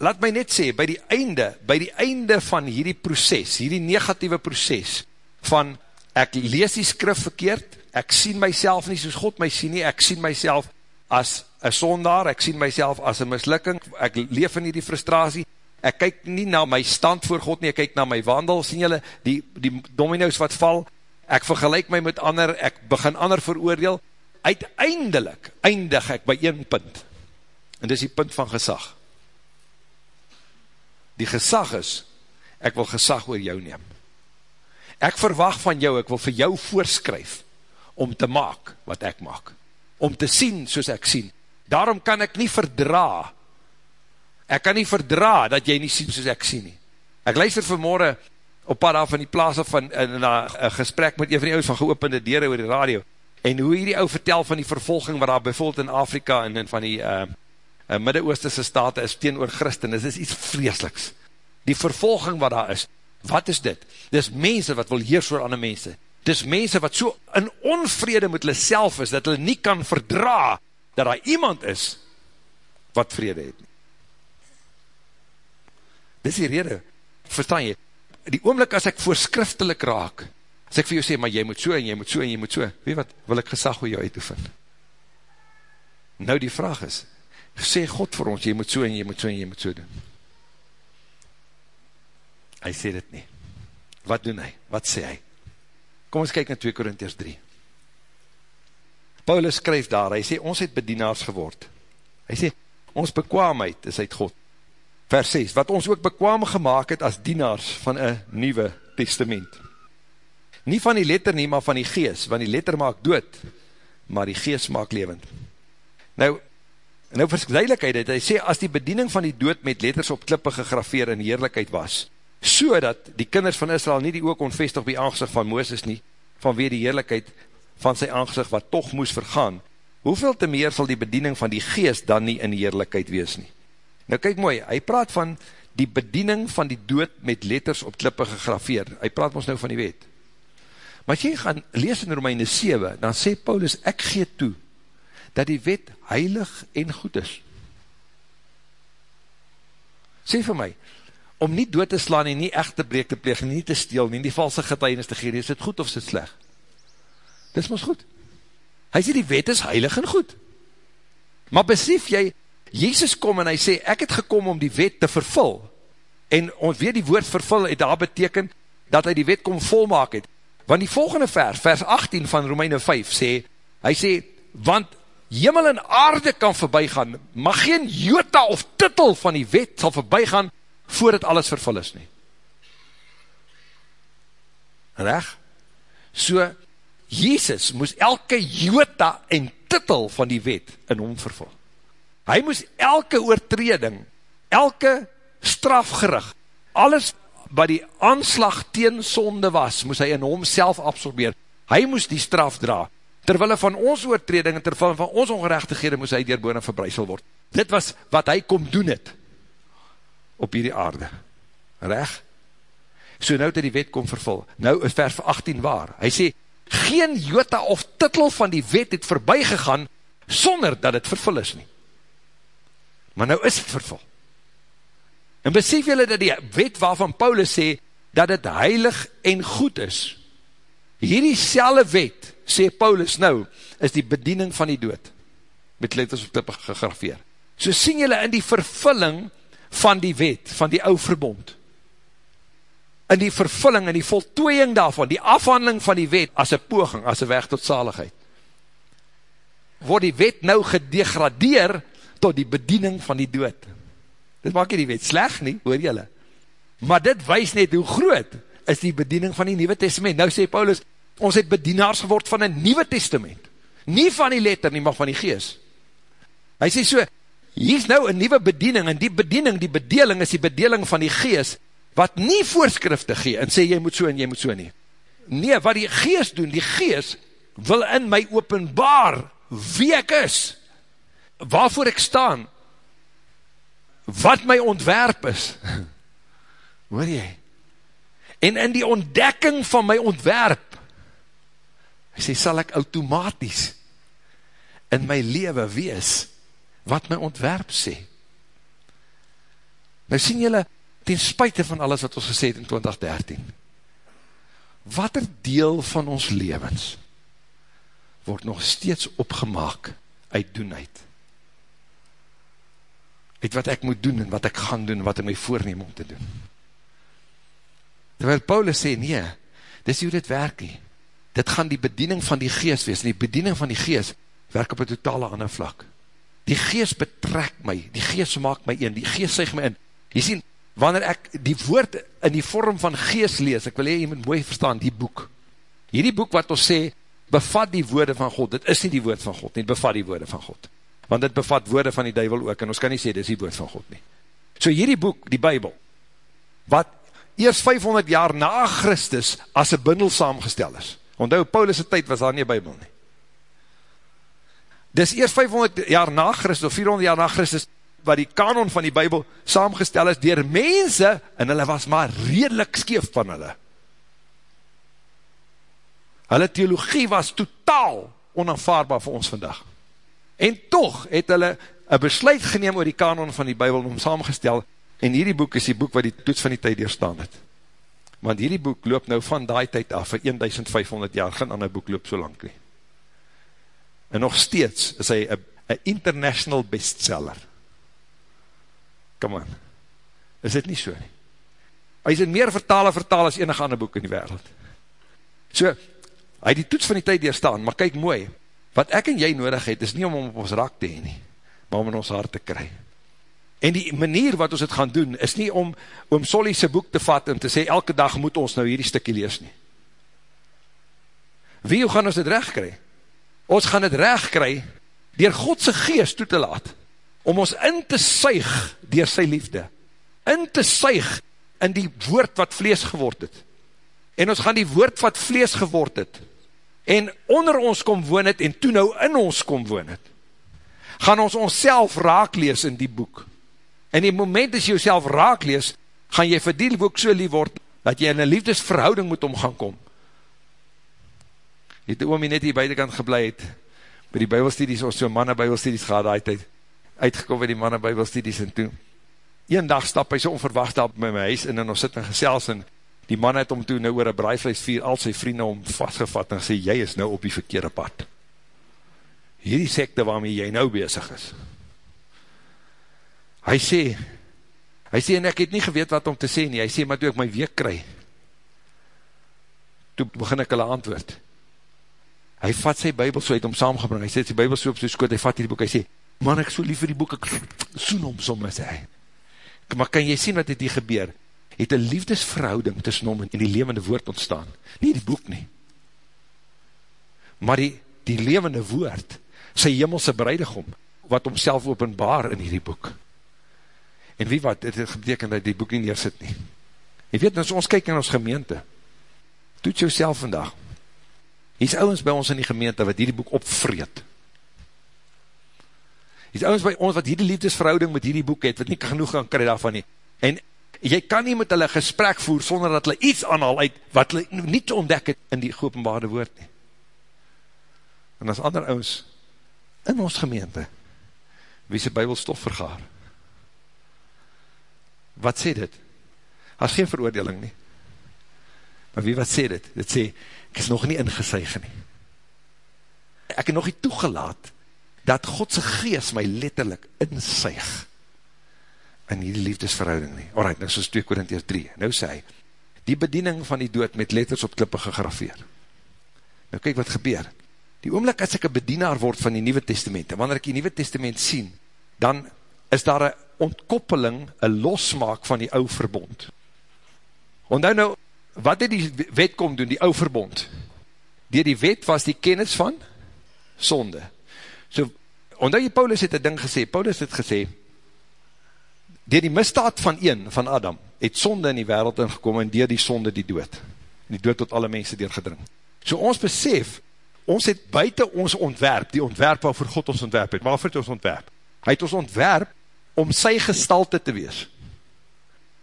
Laat my net sê, by die einde, by die einde van hierdie proces, hierdie negatieve proces, van ek lees die skrif verkeerd, ek sien myself nie soos God my sien nie, ek sien myself as een sondaar, ek sien myself as een mislukking, ek leef in die frustratie, ek kyk nie na my stand voor God nie, ek kyk na my wandel, sien julle, die, die domino's wat val, ek vergelijk my met ander, ek begin ander veroordeel, uiteindelik eindig ek by een punt, en dis die punt van gesag. Die gesag is, ek wil gesag oor jou neem. Ek verwag van jou, ek wil vir jou voorskryf, om te maak wat ek maak om te sien soos ek sien. Daarom kan ek nie verdra, ek kan nie verdra dat jy nie sien soos ek sien nie. Ek luister vanmorgen op pad af van die plaas af van, in een gesprek met een van die oud van geopende deur oor die radio, en hoe hierdie ou vertel van die vervolging wat daar bijvoorbeeld in Afrika en in van die uh, uh, Midde-Oosterse state is teen oor Christen, dit is iets vreseliks. Die vervolging wat daar is, wat is dit? Dit is mense wat wil heers oor ander mense dis mense wat so in onvrede met hulle self is, dat hulle nie kan verdra, dat daar iemand is, wat vrede het. Dis die rede, verstaan jy, die oomlik as ek voorskriftelik raak, as ek vir jou sê, maar jy moet so, en jy moet so, en jy moet so, weet wat, wil ek gesag hoe jou uitoefen. Nou die vraag is, sê God vir ons, jy moet so, en jy moet so, en jy moet so doen. Hy sê dit nie. Wat doen hy? Wat sê hy? Kom ons kyk na 2 Korintiërs 3. Paulus skryf daar, hy sê, ons het bedienaars geword. Hy sê, ons bekwaamheid is uit God. Vers 6, wat ons ook bekwaam gemaakt het as dienaars van een nieuwe testament. Nie van die letter nie, maar van die gees, want die letter maak dood, maar die gees maak levend. Nou, nou verskuidelikheid het, hy sê, as die bediening van die dood met letters op klippe gegrafeer in heerlijkheid was, so dat die kinders van Israel nie die oog onvestig die aangezicht van Mooses nie, vanweer die heerlijkheid van sy aangezicht wat toch moes vergaan, hoeveel te meer sal die bediening van die geest dan nie in heerlijkheid wees nie? Nou kyk mooi, hy praat van die bediening van die dood met letters op klippe gegrafeer, hy praat ons nou van die wet. Maar as jy gaan lees in Romeine 7, dan sê Paulus, ek gee toe, dat die wet heilig en goed is. Sê vir my, om nie dood te slaan en nie echt te breek te pleeg, nie te steel, nie die valse getuienis te gee, is dit goed of is dit sleg? Dit is ons goed. Hy sê die wet is heilig en goed. Maar besef jy, Jezus kom en hy sê, ek het gekom om die wet te vervul, en ons weet die woord vervul het daar beteken, dat hy die wet kom volmaak het. Want die volgende vers, vers 18 van Romeine 5, sê, hy sê, want hemel en aarde kan voorbij gaan, maar geen jota of titel van die wet sal voorbij gaan, voordat alles vervul is nie. Reg? So, Jezus moes elke jota en titel van die wet in hom vervul. Hy moes elke oortreding, elke strafgerig, alles wat die aanslag teen sonde was, moes hy in hom self absorbeer. Hy moes die straf dra. Terwille van ons oortreding en terwille van ons ongerechtighede moes hy dierbone verbruisel word. Dit was wat hy kom doen het op hierdie aarde. Reg? So nou dat die wet kom vervul. Nou is vers 18 waar. Hy sê, geen jota of titel van die wet het voorbij gegaan, sonder dat het vervul is nie. Maar nou is het vervul. En besef jylle dat die wet waarvan Paulus sê, dat het heilig en goed is. Hierdie selle wet, sê Paulus nou, is die bediening van die dood. Met letters op tippe gegrafeer. So sien jylle in die vervulling, van die wet, van die ou verbond. In die vervulling, in die voltooiing daarvan, die afhandeling van die wet, as een poging, as een weg tot zaligheid. Word die wet nou gedegradeer, tot die bediening van die dood. Dit maak nie die wet sleg nie, hoor jylle. Maar dit wees net hoe groot, is die bediening van die Nieuwe Testament. Nou sê Paulus, ons het bedienaars geword van een Nieuwe Testament. Nie van die letter nie, maar van die gees. Hy sê so, hier is nou een nieuwe bediening, en die bediening, die bedeling is die bedeling van die gees, wat nie voorskrifte gee, en sê jy moet so en jy moet so nie. Nee, wat die gees doen, die gees wil in my openbaar wie ek is, waarvoor ek staan, wat my ontwerp is. Hoor jy? En in die ontdekking van my ontwerp, hy sê, sal ek automatisch in my leven wees, wat my ontwerp sê. Nou sien jylle, ten spuite van alles wat ons gesê het in 2013, wat er deel van ons levens, word nog steeds opgemaak uit doenheid. Uit wat ek moet doen en wat ek gaan doen, wat ek my voorneem om te doen. Terwijl Paulus sê, nee, dis hoe dit werk nie. Dit gaan die bediening van die geest wees, en die bediening van die geest werk op een totale ander vlak. Die geest betrek my, die geest maak my een, die geest seg my in. Jy sien, wanneer ek die woord in die vorm van geest lees, ek wil hier, jy moet mooi verstaan, die boek. Hierdie boek wat ons sê, bevat die woorde van God, dit is nie die woord van God, nie, bevat die woorde van God. Want dit bevat woorde van die duivel ook, en ons kan nie sê, dit is die woord van God nie. So hierdie boek, die Bijbel, wat eers 500 jaar na Christus as een bundel saamgestel is. Onthou, Paulus' tyd was daar nie een Bijbel nie. Dis eers 500 jaar na Christus, of 400 jaar na Christus, wat die kanon van die Bijbel saamgestel is, dier mense, en hulle was maar redelijk skeef van hulle. Hulle theologie was totaal onaanvaardbaar vir ons vandag. En toch het hulle een besluit geneem oor die kanon van die Bijbel om saamgestel, en hierdie boek is die boek wat die toets van die tyd doorstaan het. Want hierdie boek loop nou van die tyd af, vir 1500 jaar, geen ander boek loop so lang nie. En nog steeds is hy een international bestseller. Come on. Is dit nie so nie? Hy is in meer vertale vertaal as enige ander boek in die wereld. So, hy die toets van die tyd doorstaan, maar kyk mooi, wat ek en jy nodig het, is nie om om op ons rak te heen nie, maar om in ons hart te kry. En die manier wat ons het gaan doen, is nie om oom Solly sy boek te vat en te sê, elke dag moet ons nou hierdie stikkie lees nie. Wie, hoe gaan ons dit recht kry? Ons gaan dit recht kry, dier Godse geest toe te laat, om ons in te suig dier sy liefde, in te suig in die woord wat vlees geword het. En ons gaan die woord wat vlees geword het, en onder ons kom woon het, en toe nou in ons kom woon het, gaan ons ons self raak lees in die boek. En die moment as jy jouself raak lees, gaan jy vir die boek so lief word, dat jy in een liefdesverhouding moet omgaan kom. Jy het oom net hier buitenkant geblei het, by die bybelstudies, ons so manne bybelstudies gehad, hy het uitgekom by die manne bybelstudies, en toe, een dag stap hy so onverwacht daar by my huis, en ons sit in gesels, en die man het om toe nou oor een braaivlees vier, al sy vrienden om vastgevat, en sê, jy is nou op die verkeerde pad. Hierdie sekte waarmee jy nou bezig is. Hy sê, hy sê, en ek het nie geweet wat om te sê nie, hy sê, maar toe ek my week kry, toe begin ek hulle antwoord. Hy vat sy bybel so uit om saamgebring, hy sê sy bybel so op sy skoot, hy vat die boek, hy sê, man, ek so lief vir die boek, ek soen om somme, sê hy. Maar kan jy sien wat het hier gebeur? Het een liefdesverhouding tussen hom en die levende woord ontstaan. Nie die boek nie. Maar die, die levende woord, sy hemelse breidegom, wat homself openbaar in hierdie boek. En wie wat, het beteken dat die boek nie neersit nie. Jy weet, as ons kyk in ons gemeente, toet jou self vandag. Hier is ouwens by ons in die gemeente wat hierdie boek opvreed. Hier is ouwens by ons wat hierdie liefdesverhouding met hierdie boek het, wat nie genoeg gaan kry daarvan nie. En jy kan nie met hulle gesprek voer, sonder dat hulle iets aanhaal uit, wat hulle nie te ontdek het in die geopenbare woord nie. En as ander ouwens, in ons gemeente, wie sy bybel stof vergaar. Wat sê dit? As geen veroordeling nie. Maar wie wat sê dit? Dit sê, ek is nog nie ingesuig nie. Ek het nog nie toegelaat, dat Godse geest my letterlijk insuig in die liefdesverhouding nie. Alright, nou soos 2 Korinties 3. Nou sê hy, die bediening van die dood met letters op klippe gegrafeer. Nou kyk wat gebeur. Die oomlik as ek een bedienaar word van die Nieuwe Testament, en wanneer ek die Nieuwe Testament sien, dan is daar een ontkoppeling, een losmaak van die ou verbond. Onthou nou, wat het die wet kom doen, die ou verbond? Door die wet was die kennis van sonde. So, onthou jy, Paulus het een ding gesê, Paulus het gesê, door die misdaad van een, van Adam, het sonde in die wereld ingekom, en door die sonde die dood. Die dood tot alle mense doorgedring. So ons besef, ons het buiten ons ontwerp, die ontwerp waarvoor God ons ontwerp het, waarvoor het ons ontwerp? Hy het ons ontwerp om sy gestalte te wees.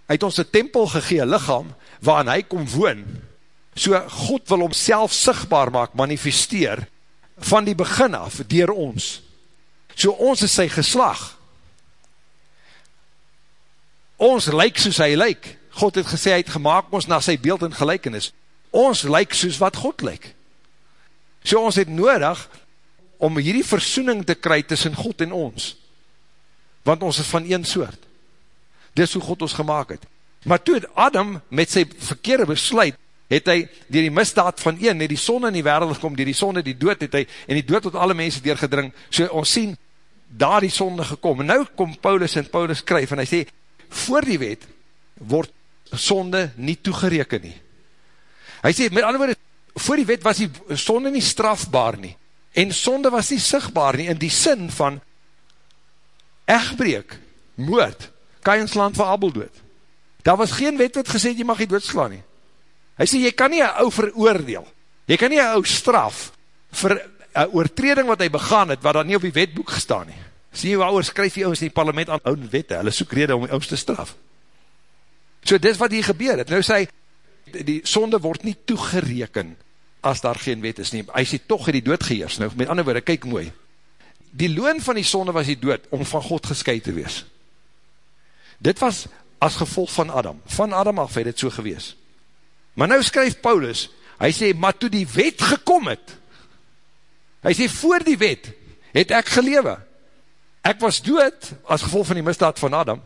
uit ons een tempel gegee lichaam, waarin hy kom woon, so God wil homself sigtbaar maak, manifesteer, van die begin af, dier ons, so ons is sy geslag, ons lyk soos hy lyk, God het gesê, hy het gemaakt ons na sy beeld en gelijkenis, ons lyk soos wat God lyk, so ons het nodig, om hierdie versoening te kry tussen God en ons, want ons is van een soort, dis hoe God ons gemaakt het, maar toe het Adam met sy verkeerde besluit, het hy dier die misdaad van een, het die son in die wereld gekom, dier die son die dood het hy, en die dood tot alle mense deurgedring, so ons sien, daar die sonde gekom, en nou kom Paulus en Paulus skryf, en hy sê, voor die wet, word sonde nie toegereken nie. Hy sê, met andere woorde, voor die wet was die sonde nie strafbaar nie, en sonde was nie sigtbaar nie, in die sin van, echtbreek, moord, Kainsland van Abel dood. Daar was geen wet wat gesê, jy mag nie doodslaan nie. Hy sê, jy kan nie een ou veroordeel, jy kan nie een ou straf, vir een oortreding wat hy begaan het, wat dan nie op die wetboek gestaan nie. Sien jy waar skryf die ouwens in die parlement aan oude wette, hulle soek rede om die ouwens te straf. So dit wat hier gebeur het, nou sê, die sonde word nie toegereken, as daar geen wet is nie. Hy sê, toch het die dood geheers. Nou, met ander woorde, kyk mooi. Die loon van die sonde was die dood, om van God gesky te wees. Dit was as gevolg van Adam. Van Adam af het dit so gewees. Maar nou skryf Paulus, hy sê, maar toe die wet gekom het, hy sê, voor die wet, het ek gelewe. Ek was dood, as gevolg van die misdaad van Adam.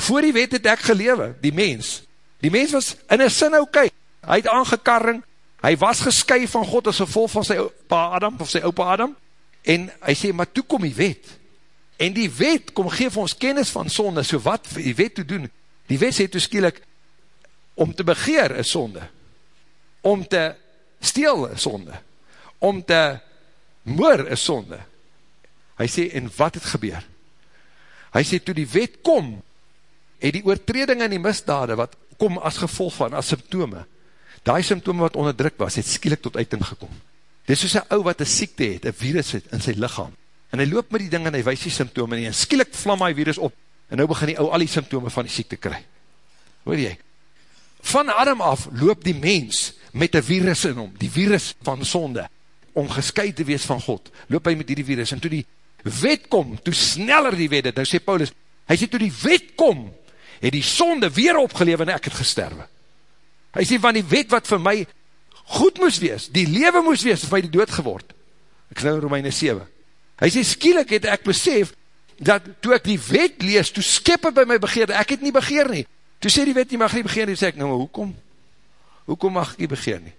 Voor die wet het ek gelewe, die mens. Die mens was in een sin. Okay. Hy het aangekarring, hy was gesky van God as gevolg van sy pa Adam, of sy opa Adam, en hy sê, maar toe kom die wet, en die wet kom geef ons kennis van sonde, so wat die wet te doen, die wet sê toeskielik, om te begeer is sonde, om te steel is sonde, om te moor is sonde, hy sê, en wat het gebeur, hy sê, toe die wet kom, het die oortreding en die misdade, wat kom as gevolg van, as symptome, die symptome wat onderdruk was, het skielik tot uiting gekom. Dit is soos een ou wat een siekte het, een virus het in sy lichaam, en hy loop met die ding en hy wees die symptome nie, en skielik vlam hy virus op, en nou begin die ou al die symptome van die siekte kry. Hoor jy? Van Adam af loop die mens met die virus in hom, die virus van sonde, om gesky te wees van God, loop hy met die virus, en toe die wet kom, toe sneller die wet het, nou sê Paulus, hy sê toe die wet kom, het die sonde weer opgelewe en ek het gesterwe. Hy sê, van die wet wat vir my goed moes wees, die lewe moes wees, vir my die dood geword. Ek sê nou Romeine 7. Hy sê, skielik het ek besef, dat toe ek die wet lees, toe skip het by my begeerde, ek het nie begeer nie. Toe sê die wet, nie mag nie begeer nie, sê ek, nou maar hoekom? Hoekom mag ek nie begeer nie?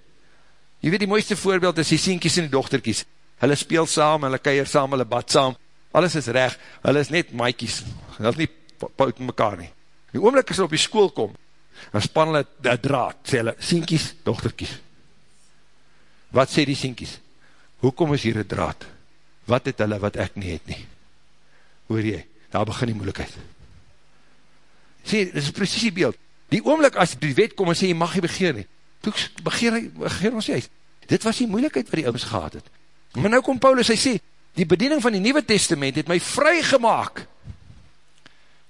Je weet, die mooiste voorbeeld is die sienkies en die dochterkies. Hulle speel saam, hulle keier saam, hulle bad saam, alles is reg, hulle is net maaikies, hulle is nie pout mekaar nie. Die oomlik as hulle op die school kom, dan span hulle die draad, sê hulle, sienkies, dochterkies. Wat sê die sienkies? Hoekom is hier een draad? Wat het hulle wat ek nie het nie? Hoor jy, daar begin die moeilijkheid. Sê, dit is precies die beeld. Die oomlik as die wet kom en sê, jy mag jy begeer nie, begeer, begeer ons juist. Dit was die moeilijkheid wat die ooms gehad het. Maar nou kom Paulus, hy sê, die bediening van die Nieuwe Testament het my vry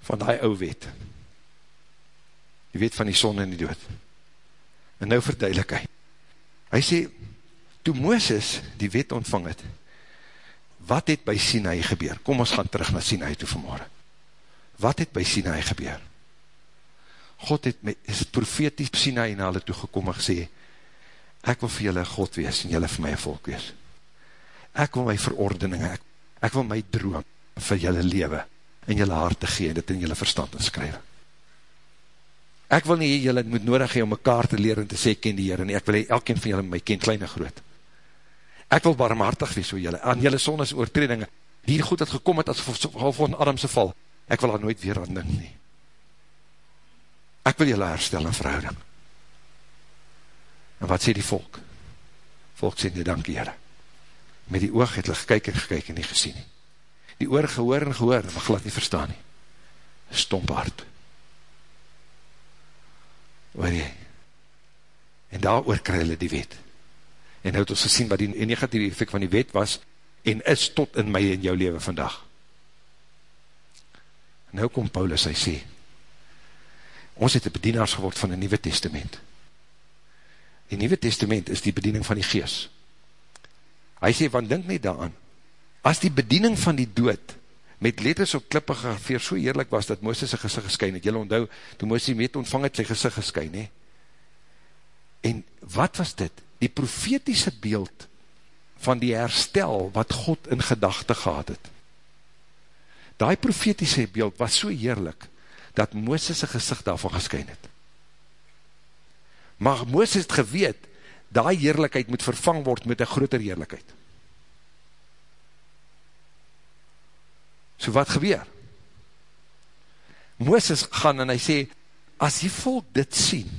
van die ou wet die wet van die son en die dood. En nou verduidelik hy. Hy sê, toe Mooses die wet ontvang het, wat het by Sinai gebeur? Kom ons gaan terug na Sinai toe vanmorgen. Wat het by Sinai gebeur? God het met, is profeties Sinai na hulle toegekom en gesê, ek wil vir julle God wees en julle vir my volk wees. Ek wil my verordening, ek, ek wil my droom vir julle lewe en julle hart te gee, dit in julle verstand te skrywe. Ek wil nie julle moet nodig hee om mekaar te leer en te sê, ken die Heer, en ek wil hee elkeen van julle my ken, klein en groot. Ek wil barmhartig wees vir julle, aan julle sondes oortredinge, die goed het gekom het as gevolg van Adamse val, ek wil daar nooit weer aan ding nie. Ek wil julle herstel in verhouding. En wat sê die volk? Volk sê nie, dankie Heere. Met die oog het hulle gekyk en gekyk en nie gesien nie. Die oor gehoor en gehoor, maar glad nie verstaan nie. Stomp hart hoor jy, en daar oor kry hulle die wet, en nou het ons gesien wat die negatieve effect van die wet was, en is tot in my en jou leven vandag. Nou kom Paulus, hy sê, Ons het die bedienaars geword van die Nieuwe Testament. Die Nieuwe Testament is die bediening van die gees. Hy sê, want denk nie daaraan, as die bediening van die dood met letters op klippe gegrafeer so eerlijk was, dat Mooses sy gezicht geskyn het, jylle onthou, toe Mooses die met ontvang het, sy gezicht geskyn, he. en wat was dit? Die profetiese beeld van die herstel wat God in gedachte gehad het. Daai profetiese beeld was so heerlik, dat Mooses sy gezicht daarvan geskyn het. Maar Mooses het geweet, daai heerlijkheid moet vervang word met een groter heerlijkheid. So wat gebeur? Mooses gaan en hy sê, as die volk dit sien,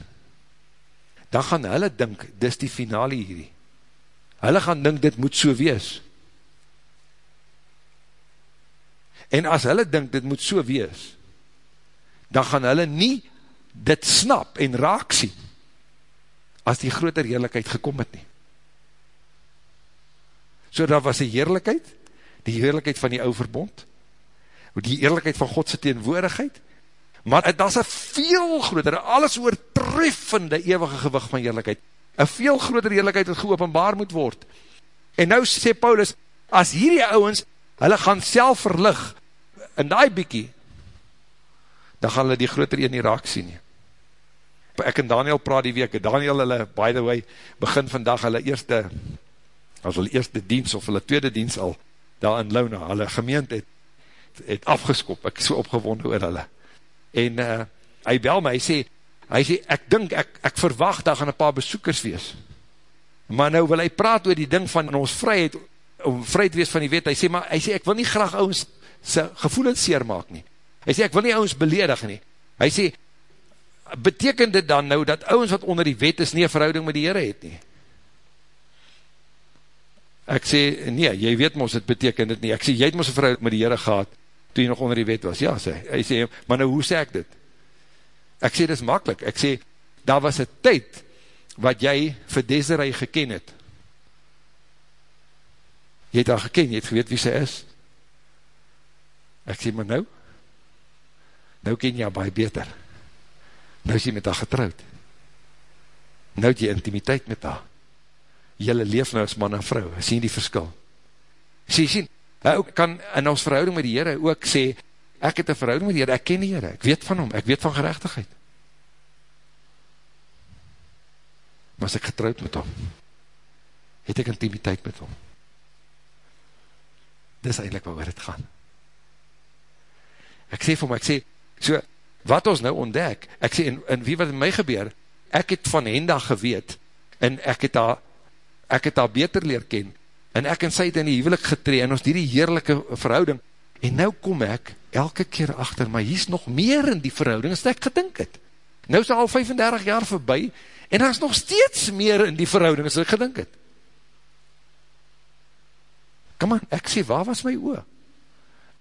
dan gaan hulle dink, dis die finale hierdie. Hulle gaan dink, dit moet so wees. En as hulle dink, dit moet so wees, dan gaan hulle nie dit snap en raak sien, as die groter heerlijkheid gekom het nie. So daar was die heerlijkheid, die heerlijkheid van die ouwe verbond, die eerlijkheid van Godse teenwoordigheid, maar het is een veel groter, alles oortreffende eeuwige gewicht van eerlijkheid, een veel groter eerlijkheid wat geopenbaar moet word. En nou sê Paulus, as hierdie ouwens, hulle gaan self verlig, in die biekie, dan gaan hulle die groter een nie raak sien nie. Ek en Daniel praat die week, Daniel hulle, by the way, begin vandag hulle eerste, as hulle eerste diens, of hulle tweede diens al, daar in Launa, hulle gemeente het, het afgeskop, ek so opgewonde oor hulle. En uh, hy bel my, hy sê, hy sê, ek dink, ek, ek verwacht, daar gaan een paar besoekers wees. Maar nou wil hy praat oor die ding van ons vryheid, om vryheid wees van die wet, hy sê, maar hy sê, ek wil nie graag ons sy gevoelens seer maak nie. Hy sê, ek wil nie ons beledig nie. Hy sê, beteken dit dan nou, dat ouwens wat onder die wet is, nie een verhouding met die Heere het nie? Ek sê, nee, jy weet mos, het beteken dit nie. Ek sê, jy het mos een verhouding met die Heere gehad, toe jy nog onder die wet was. Ja, sê, hy sê, maar nou, hoe sê ek dit? Ek sê, dit is makkelijk. Ek sê, daar was een tyd, wat jy vir Desiree geken het. Jy het haar geken, jy het geweet wie sy is. Ek sê, maar nou? Nou ken jy haar baie beter. Nou is jy met haar getrouwd. Nou het jy intimiteit met haar. Jylle leef nou as man en vrou. Sien die verskil. Sê, sien, hy ook kan in ons verhouding met die Heere ook sê, ek het een verhouding met die Heere, ek ken die Heere, ek weet van hom, ek weet van gerechtigheid. Maar as ek getrouwd met hom, het ek intimiteit met hom. Dis eindelijk waar het gaan. Ek sê vir my, ek sê, so, wat ons nou ontdek, ek sê, en, en wie wat in my gebeur, ek het van Henda geweet, en ek het daar, ek het daar beter leer ken, en ek en sy het in die huwelik getree, en ons die die heerlijke verhouding, en nou kom ek, elke keer achter, maar hier is nog meer in die verhouding, as ek gedink het. Nou is al 35 jaar voorbij, en daar is nog steeds meer in die verhouding, as ek gedink het. Kom aan, ek sê, waar was my oor?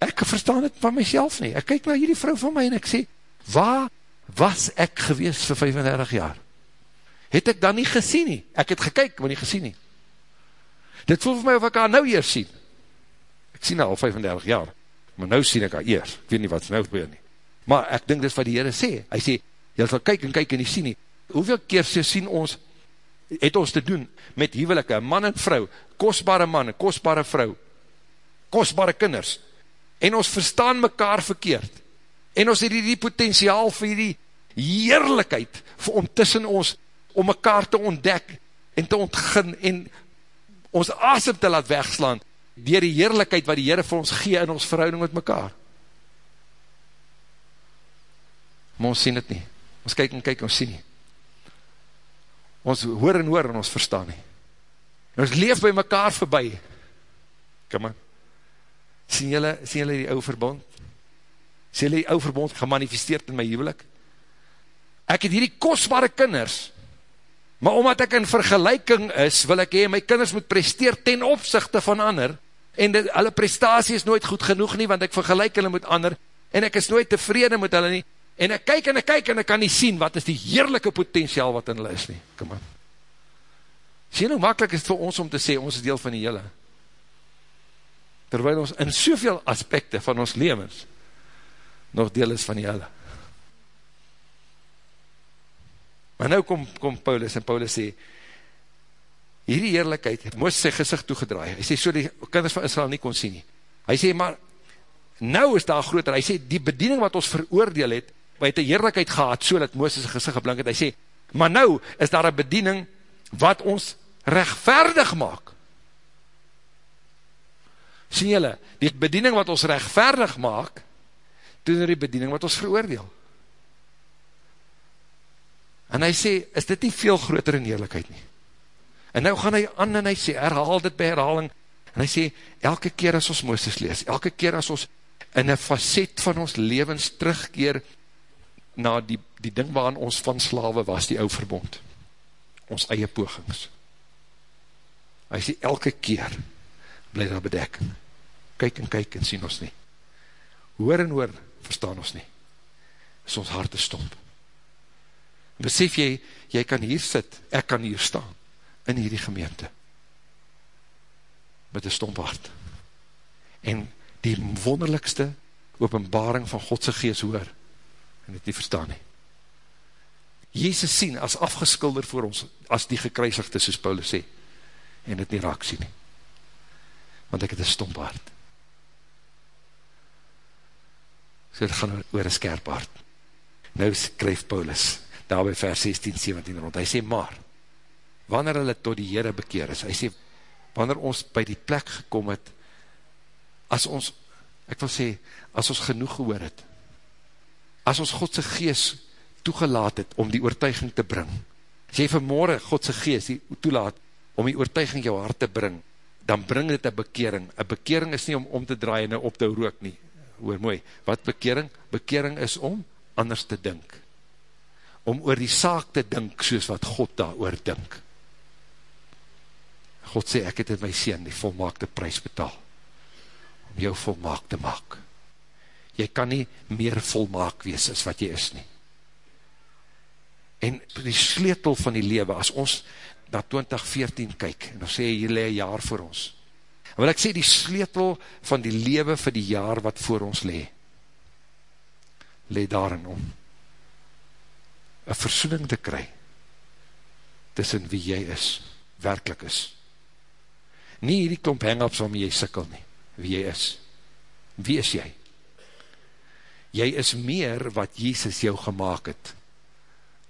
Ek verstaan het van myself nie. Ek kyk na hierdie vrou van my en ek sê, waar was ek gewees vir 35 jaar? Het ek dan nie gesien nie? Ek het gekyk, maar nie gesien nie. Dit voel vir my of ek haar nou eers sien. Ek sien al 35 jaar, maar nou sien ek haar eers. Ek weet nie wat nou gebeur nie. Maar ek dink dit wat die Heere sê. Hy sê, jy sal kyk en kyk en nie sien nie. Hoeveel keer sê sien ons, het ons te doen met huwelike, man en vrou, kostbare man, kostbare vrou, kostbare kinders, en ons verstaan mekaar verkeerd, en ons het die potentiaal vir die heerlijkheid vir om tussen ons, om mekaar te ontdek, en te ontgin, en ons asem te laat wegslaan, dier die heerlijkheid wat die Heere vir ons gee in ons verhouding met mekaar. Maar ons sien het nie. Ons kyk en kyk, ons sien nie. Ons hoor en hoor en ons verstaan nie. En ons leef by mekaar voorbij. Kom aan. Sien jylle, sien jylle die ouwe verbond? Sien jylle die ouwe verbond gemanifesteerd in my huwelik? Ek het hierdie kostbare kinders, maar omdat ek in vergelijking is, wil ek hee, my kinders moet presteer ten opzichte van ander, en die, hulle prestatie is nooit goed genoeg nie, want ek vergelijk hulle met ander, en ek is nooit tevrede met hulle nie, en ek kyk en ek kyk en ek kan nie sien, wat is die heerlijke potentiaal wat in hulle is nie, kom aan. Sien hoe makkelijk is het vir ons om te sê, ons is deel van die hele, terwijl ons in soveel aspekte van ons levens nog deel is van die hele. Maar nou kom, kom Paulus en Paulus sê, hierdie eerlijkheid, moes sy gezicht toegedraai, hy sê, so die kinders van Israel nie kon sien nie. Hy sê, maar, nou is daar groter, hy sê, die bediening wat ons veroordeel het, hy het die eerlijkheid gehad, so dat Mooses gezicht geblink het, hy sê, maar nou is daar een bediening, wat ons rechtvaardig maak. Sien jylle, die bediening wat ons rechtvaardig maak, doen er die bediening wat ons veroordeel. En hy sê, is dit nie veel groter in eerlijkheid nie? En nou gaan hy aan en hy sê, herhaal dit by herhaling, en hy sê, elke keer as ons Mooses lees, elke keer as ons in een facet van ons levens terugkeer na die, die ding waarin ons van slawe was, die ou verbond, ons eie pogings. Hy sê, elke keer bly daar bedekking. Kyk en kyk en sien ons nie. Hoor en hoor, verstaan ons nie. Is ons harte stomp. Besef jy, jy kan hier sit, ek kan hier staan, in hierdie gemeente, met een stomp hart, en die wonderlikste openbaring van Godse gees hoor, en het nie verstaan nie. Jezus sien as afgeskilder voor ons, as die gekruisigde, soos Paulus sê, en het nie raak sien nie, want ek het een stomp hart. So dit gaan oor een skerp hart. Nou skryf Paulus, daar by vers 16, 17 rond, hy sê, maar, wanneer hulle tot die Heere bekeer is, hy sê, wanneer ons by die plek gekom het, as ons, ek wil sê, as ons genoeg gehoor het, as ons Godse gees toegelaat het, om die oortuiging te bring, as jy vanmorgen Godse gees die toelaat, om die oortuiging jou hart te bring, dan bring dit een bekering, een bekering is nie om om te draai en op te rook nie, hoor mooi, wat bekering? Bekering is om anders te dink, om oor die saak te dink soos wat God daar oor dink. God sê, ek het in my sien die volmaakte prijs betaal, om jou volmaak te maak. Jy kan nie meer volmaak wees as wat jy is nie. En die sleutel van die lewe, as ons na 2014 kyk, en dan sê jy, jy een jaar voor ons, en wil ek sê, die sleutel van die lewe vir die jaar wat voor ons le, le daarin om, een versoening te kry tussen wie jy is, werkelijk is. Nie hierdie klomp hang-ups waarmee jy sikkel nie, wie jy is. Wie is jy? Jy is meer wat Jesus jou gemaakt het,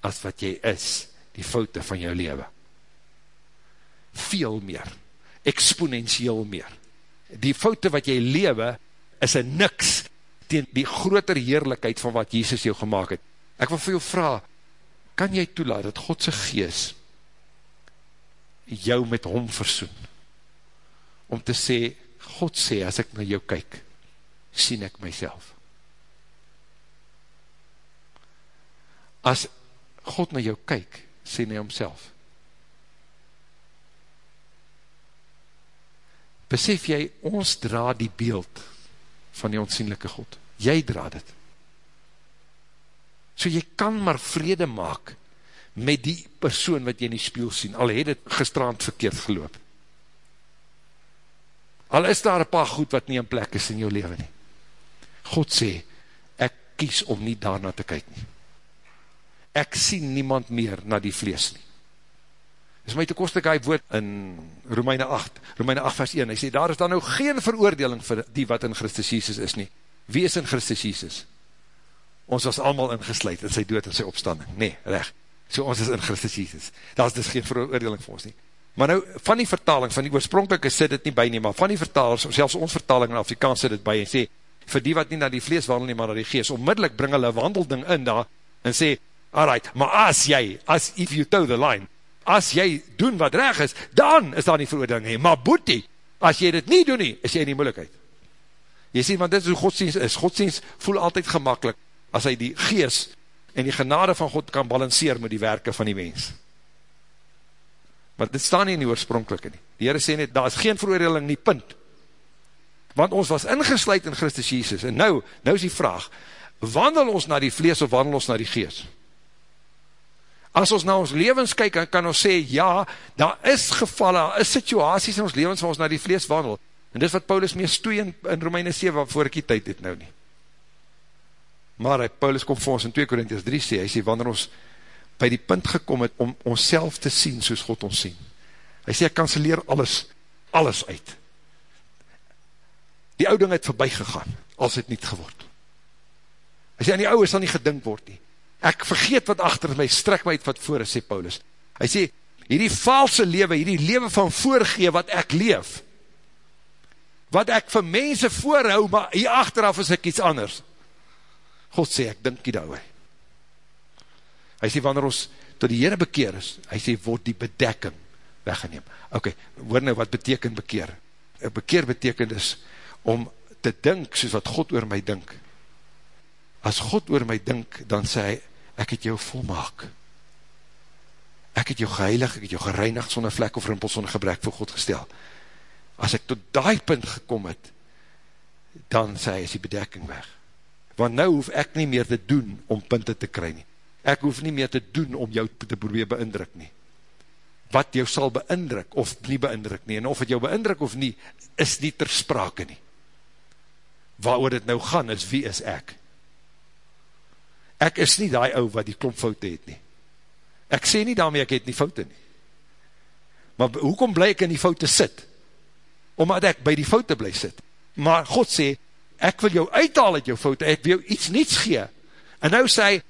as wat jy is, die foute van jou leven. Veel meer, exponentieel meer. Die foute wat jy lewe, is een niks, tegen die groter heerlijkheid van wat Jesus jou gemaakt het. Ek wil vir jou vraag, kan jy toelaat dat Godse gees jou met hom versoen, om te sê, God sê, as ek na jou kyk, sien ek myself. As God na jou kyk, sien hy homself. Besef jy, ons dra die beeld van die ontsienlijke God. Jy dra dit. So jy kan maar vrede maak met die persoon wat jy in die spiel sien, al het het gestraand verkeerd geloop. Al is daar een paar goed wat nie in plek is in jou leven nie. God sê, ek kies om nie daarna te kyk nie. Ek sien niemand meer na die vlees nie. Dis my te kostek hy woord in Romeine 8, Romeine 8 vers 1, hy sê, daar is dan nou geen veroordeling vir die wat in Christus Jesus is nie. Wie is in Christus Jesus? ons was allemaal ingesluid in sy dood en sy opstanding. Nee, recht. So ons is in Christus Jesus. Daar is dus geen veroordeling vir ons nie. Maar nou, van die vertaling, van die oorspronkelike sit dit nie by nie, maar van die vertalers, selfs ons vertaling in Afrikaans sit dit by en sê, vir die wat nie na die vlees wandel nie, maar na die geest, onmiddellik bring hulle wandelding in daar, en sê, alright, maar as jy, as if you toe the line, as jy doen wat reg is, dan is daar nie veroordeling nie, maar boetie, as jy dit nie doen nie, is jy in die moeilijkheid. Jy sê, want dit is hoe godsdienst is, godsdienst voel altyd gemakkelijk, as hy die gees en die genade van God kan balanceer met die werke van die mens. Want dit staan nie in die oorspronkelike nie. Die Heere sê net, daar is geen veroordeling nie, punt. Want ons was ingesluid in Christus Jesus, en nou, nou is die vraag, wandel ons na die vlees of wandel ons na die gees? As ons na ons levens kyk, kan ons sê, ja, daar is gevalle, daar is situaties in ons levens waar ons na die vlees wandel. En dit is wat Paulus mee stoei in, in Romeine 7, waarvoor ek die tyd het nou nie. Maar hy, Paulus kom vir ons in 2 Korinties 3 sê, hy sê, wanneer ons by die punt gekom het om ons te sien soos God ons sien. Hy sê, ek kanseleer alles, alles uit. Die ouding het voorbij gegaan, als het niet geword. Hy sê, aan die ouwe sal nie gedink word nie. Ek vergeet wat achter my, strek my uit wat voor is, sê Paulus. Hy sê, hierdie valse lewe, hierdie lewe van voorgee wat ek leef, wat ek vir mense voorhou, maar hier achteraf is ek iets anders. God sê, ek dink nie daarover. Hy sê, wanneer ons tot die Heere bekeer is, hy sê, word die bedekking weggeneem. Ok, hoor nou, wat beteken bekeer? Bekeer beteken is, om te dink soos wat God oor my dink. As God oor my dink, dan sê hy, ek het jou volmaak. Ek het jou geheilig, ek het jou gereinig, sonder vlek of rimpel, sonder gebrek voor God gestel. As ek tot die punt gekom het, dan sê hy, is die bedekking weg. Want nou hoef ek nie meer te doen om punte te kry nie. Ek hoef nie meer te doen om jou te probeer beindruk nie. Wat jou sal beindruk of nie beindruk nie, en of het jou beindruk of nie, is nie ter sprake nie. Waar dit nou gaan is, wie is ek? Ek is nie die ou wat die klomp foute het nie. Ek sê nie daarmee ek het nie foute nie. Maar hoekom bly ek in die foute sit? Omdat ek by die foute bly sit. Maar God sê, ek wil jou uithaal uit jou foute, ek wil jou iets niets gee. En nou sê hy,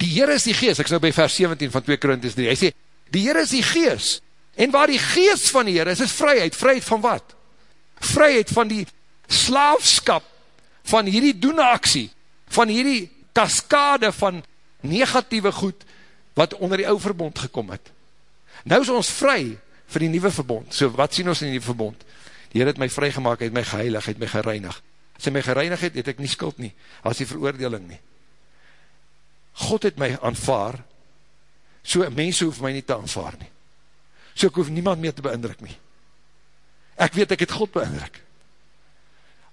die Heer is die geest, ek is nou by vers 17 van 2 Korinties 3, hy sê, die Heer is die geest, en waar die geest van die Heer is, is vryheid, vryheid van wat? Vryheid van die slaafskap, van hierdie doenaksie, van hierdie kaskade van negatieve goed, wat onder die ou verbond gekom het. Nou is ons vry vir die nieuwe verbond. So wat sien ons in die verbond? Die Heer het my vrygemaak, het my geheilig, het my gereinig. As hy my gereinig het, het ek nie skuld nie, as die veroordeling nie. God het my aanvaar, so mense hoef my nie te aanvaar nie. So ek hoef niemand meer te beindruk nie. Ek weet ek het God beindruk.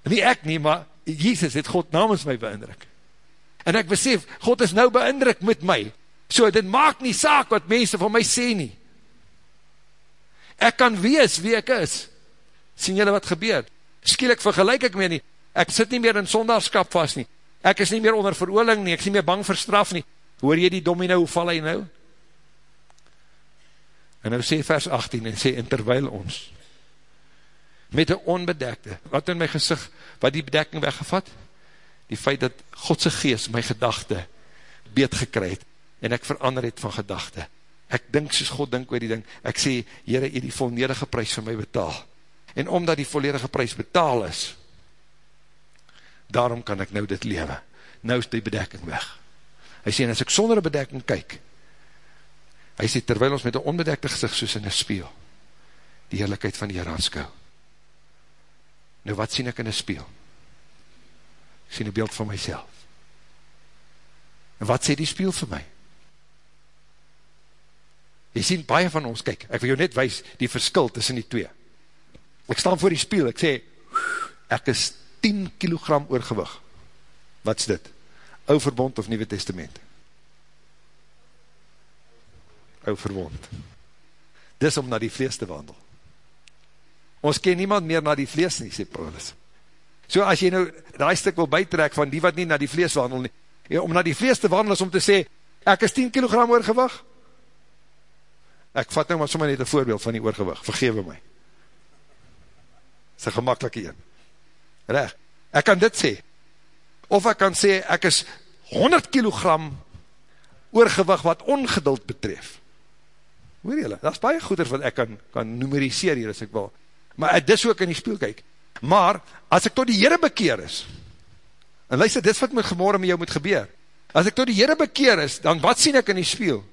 Nie ek nie, maar Jesus het God namens my beindruk. En ek besef, God is nou beindruk met my. So dit maak nie saak wat mense van my sê nie. Ek kan wees wie ek is. Sien julle wat gebeur? Skielik vergelijk ek meer nie. Ek sit nie meer in sondagskap vast nie. Ek is nie meer onder veroordeling nie. Ek is nie meer bang vir straf nie. Hoor jy die domino, hoe val hy nou? En nou sê vers 18 en sê, en terwijl ons met een onbedekte, wat in my gezicht, wat die bedekking weggevat? Die feit dat Godse geest my gedachte beet gekryd, en ek verander het van gedachte. Ek dink soos God dink oor die ding, ek sê, Heere, jy die volledige prijs vir my betaal. En omdat die volledige prijs betaal is, daarom kan ek nou dit lewe. Nou is die bedekking weg. Hy sê, en as ek sonder een bedekking kyk, hy sê, terwijl ons met een onbedekte gezicht soos in een speel, die heerlijkheid van die Heer aanskou. Nou wat sien ek in een speel? Ek sien een beeld van myself. En wat sê die speel vir my? Jy sien, baie van ons, kyk, ek wil jou net wees die verskil tussen die twee. Ek staan voor die spiel, ek sê, ek is 10 kilogram oorgewig. Wat is dit? Ou verbond of Nieuwe Testament? Ou verbond. Dis om na die vlees te wandel. Ons ken niemand meer na die vlees nie, sê Paulus. So as jy nou die stuk wil bytrek van die wat nie na die vlees wandel nie, om na die vlees te wandel is om te sê, ek is 10 kilogram oorgewig, Ek vat nou maar sommer net een voorbeeld van die oorgewig, vergewe my. Dit is een gemakkelike een. Reg, ek kan dit sê, of ek kan sê, ek is 100 kilogram oorgewig wat ongeduld betref. Hoor jylle, dat is baie goeder wat ek kan, kan numeriseer hier as ek wil. Maar ek dis ook in die spiel kyk. Maar, as ek tot die Heere bekeer is, en luister, dit wat met gemorgen met jou moet gebeur, as ek tot die Heere bekeer is, dan wat sien ek in die spiel?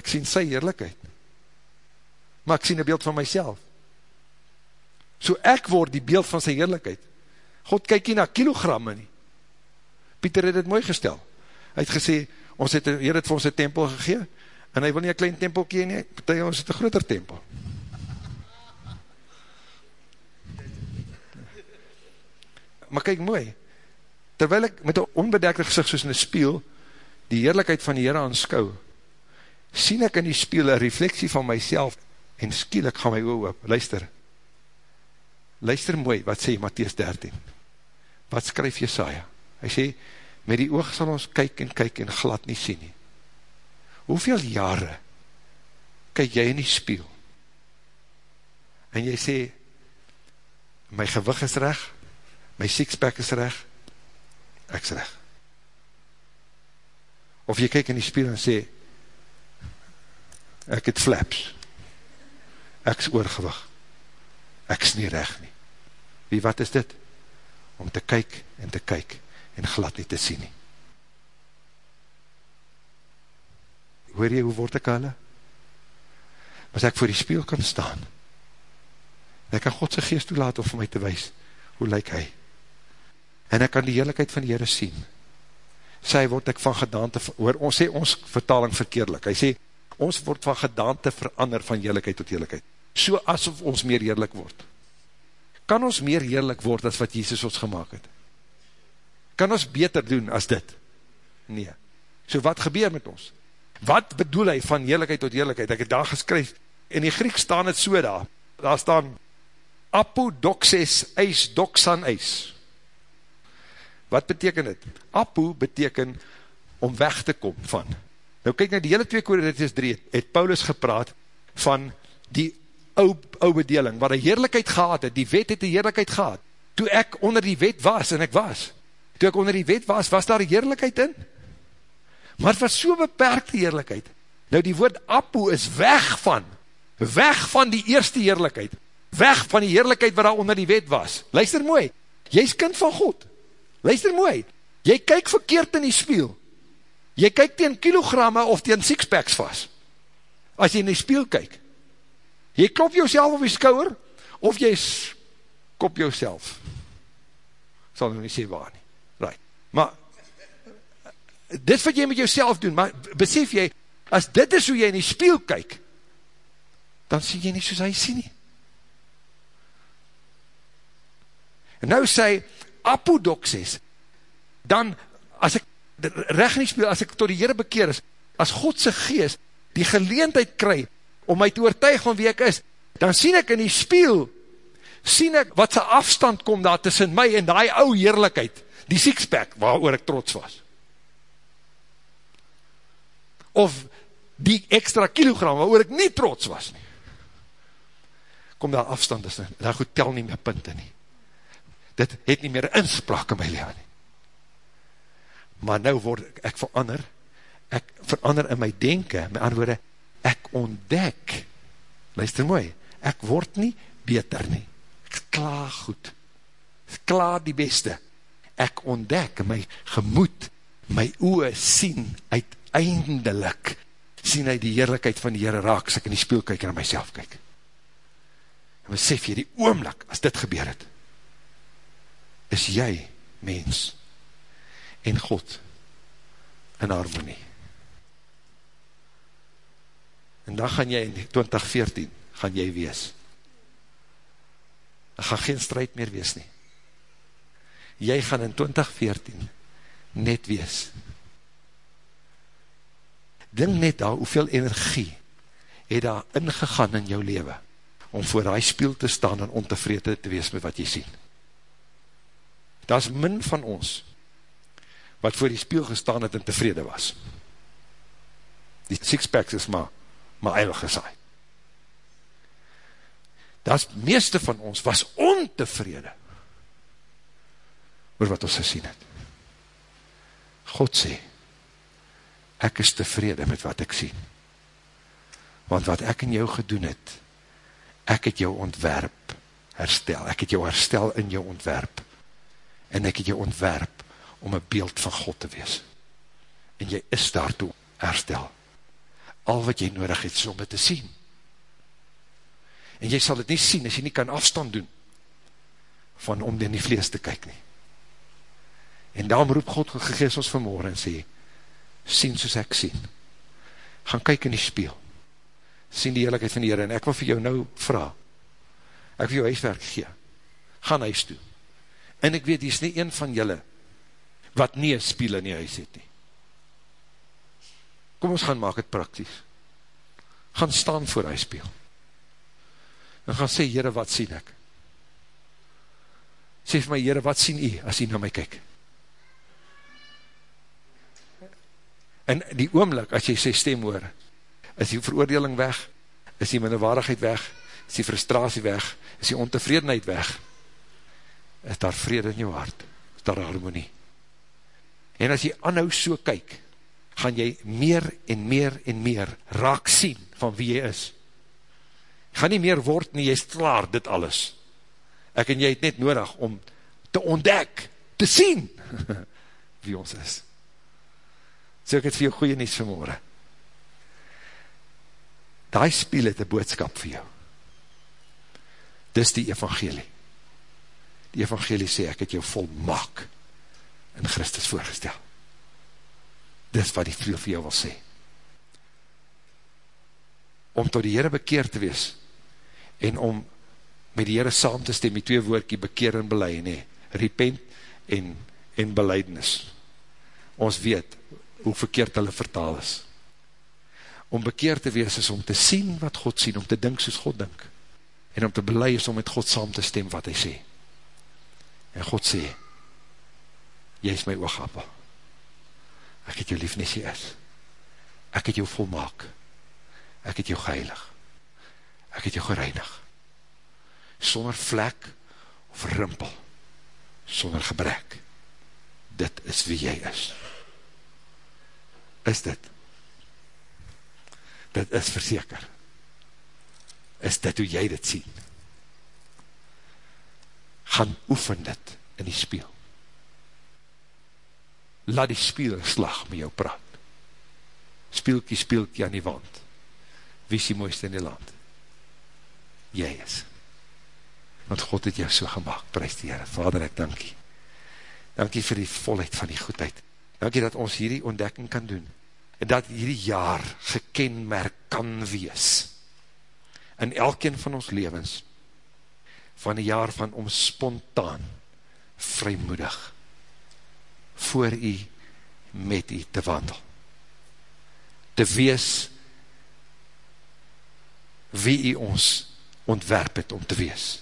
Ek sien sy heerlijkheid. Maar ek sien een beeld van myself. So ek word die beeld van sy heerlijkheid. God kyk nie na kilogramme nie. Pieter het het mooi gestel. Hy het gesê, ons het, hier het vir ons een tempel gegee, en hy wil nie een klein tempel kee nie, betek ons het een groter tempel. Maar kyk mooi, terwyl ek met een onbedekte gezicht soos in een spiel, die heerlijkheid van die Heere aanskou, sien ek in die spiel een refleksie van myself, en skielik gaan my oor op, luister, luister mooi, wat sê Matthies 13, wat skryf Jesaja, hy sê, Met die oog sal ons kyk en kyk en glad nie sien nie. Hoeveel jare kyk jy in die spiel? En jy sê, my gewig is reg, my sixpack is reg, ek is reg. Of jy kyk in die spiel en sê, ek het flaps, ek is oorgewig, ek is nie reg nie. Wie wat is dit? Om te kyk en te kyk en glad nie te sien nie. Hoor jy, hoe word ek hulle? As ek voor die spiel kan staan, ek kan Godse geest toelaat om vir my te wees, hoe lyk hy? En ek kan die heerlijkheid van die Heere sien. Sy word ek van gedaante, hoor, ons sê ons vertaling verkeerlik, hy sê, ons word van gedaante verander van heerlijkheid tot heerlijkheid, so asof ons meer heerlijk word. Kan ons meer heerlijk word as wat Jesus ons gemaakt het? Kan ons beter doen as dit? Nee. So wat gebeur met ons? Wat bedoel hy van heerlijkheid tot heerlijkheid? Ek het daar geskryf, in die Griek staan het so daar, daar staan, apodoxes eis doxan eis. Wat beteken het? Apo beteken om weg te kom van. Nou kyk na die hele 2 Korinties 3, het Paulus gepraat van die ou, ou bedeling, waar die heerlijkheid gehad het, die wet het die heerlijkheid gehad. Toe ek onder die wet was, en ek was, toe ek onder die wet was, was daar heerlijkheid in? Maar het was so beperkte heerlijkheid. Nou die woord apo is weg van, weg van die eerste heerlijkheid, weg van die heerlijkheid wat daar onder die wet was. Luister mooi, jy is kind van God. Luister mooi, jy kyk verkeerd in die spiel. Jy kyk teen kilogramme of teen sixpacks vast. As jy in die spiel kyk. Jy klop jouself op die skouwer, of jy kop jouself. Sal nou nie sê waar nie. Right. Maar, dit wat jy met jouself doen, maar besef jy, as dit is hoe jy in die spiel kyk, dan sê jy nie soos hy sê nie. En nou sê, apodoxes, dan, as ek recht nie speel, as ek tot die Heere bekeer is, as Godse geest die geleentheid kry, om my te oortuig van wie ek is, dan sien ek in die spiel, sien ek wat sy afstand kom daar tussen my en die ou heerlijkheid, die sixpack, waar ek trots was. Of die extra kilogram, waar ek nie trots was nie. Kom daar afstand tussen, daar goed tel nie meer punte nie dit het nie meer inspraak in my leven nie. Maar nou word ek, verander, ek verander in my denken, my antwoorde, ek ontdek, luister mooi, ek word nie beter nie, ek klaar goed, ek klaar die beste, ek ontdek my gemoed, my oe sien uiteindelik, sien hy die heerlijkheid van die Heere raak, as ek in die spiel kyk en in myself kyk. En besef jy die oomlik, as dit gebeur het, is jy mens en God in harmonie. En dan gaan jy in 2014, gaan jy wees. Er gaan geen strijd meer wees nie. Jy gaan in 2014 net wees. Dink net daar hoeveel energie het daar ingegaan in jou leven om voor die spiel te staan en ontevrede te wees met wat jy sien daar is min van ons, wat voor die spiel gestaan het en tevrede was. Die sixpacks is maar, maar eilig gesaai. Daar is meeste van ons, was ontevrede, oor wat ons gesien het. God sê, ek is tevrede met wat ek sien. Want wat ek in jou gedoen het, ek het jou ontwerp herstel, ek het jou herstel in jou ontwerp en ek het jou ontwerp om een beeld van God te wees. En jy is daartoe herstel. Al wat jy nodig het, is om het te sien. En jy sal het nie sien, as jy nie kan afstand doen, van om in die vlees te kyk nie. En daarom roep God gegees ons vanmorgen en sê, sien soos ek sien. Gaan kyk in die spiel. Sien die heerlijkheid van die Heer, en ek wil vir jou nou vraag. Ek wil jou huiswerk gee. Gaan huis toe en ek weet, die is nie een van julle, wat nie een spiel in die huis het nie. Kom ons gaan maak het praktisch. Gaan staan voor hy spiel. En gaan sê, Heere, wat sien ek? Sê vir my, Heere, wat sien u, as u na my kyk? En die oomlik, as jy sy stem hoor, is die veroordeling weg, is die minderwaardigheid weg, is die frustratie weg, is die ontevredenheid weg, is daar vrede in jou hart, is daar harmonie. En as jy anhou so kyk, gaan jy meer en meer en meer raak sien van wie jy is. Gaan nie meer word nie, jy is klaar dit alles. Ek en jy het net nodig om te ontdek, te sien wie ons is. So ek het vir jou goeie nies vanmorgen. Daai spiel het een boodskap vir jou. Dis die evangelie. Die evangelie sê, ek het jou volmaak in Christus voorgestel. Dis wat die vriel vir jou wil sê. Om tot die Heere bekeer te wees, en om met die Heere saam te stem, die twee woordkie bekeer en beleid, nee, repent en, en beleidnis. Ons weet, hoe verkeerd hulle vertaal is. Om bekeer te wees is om te sien wat God sien, om te dink soos God dink, en om te beleid is om met God saam te stem wat hy sê. En God sê, jy is my oogappel. Ek het jou lief nie sê is. Ek het jou volmaak. Ek het jou geheilig. Ek het jou gereinig. Sonder vlek of rimpel. Sonder gebrek. Dit is wie jy is. Is dit? Dit is verseker. Is dit hoe jy dit sien? Gaan oefen dit in die speel laat die speelslag met jou praat. Speelkie, speelkie aan die wand. Wie is die mooiste in die land? Jy is. Want God het jou so gemaakt, prijs die Heere. Vader, ek dankie. Dankie vir die volheid van die goedheid. Dankie dat ons hierdie ontdekking kan doen. En dat hierdie jaar gekenmerk kan wees. In elkeen van ons levens. Van die jaar van om spontaan, vrymoedig, voor u met u te wandel. Te wees wie u ons ontwerp het om te wees.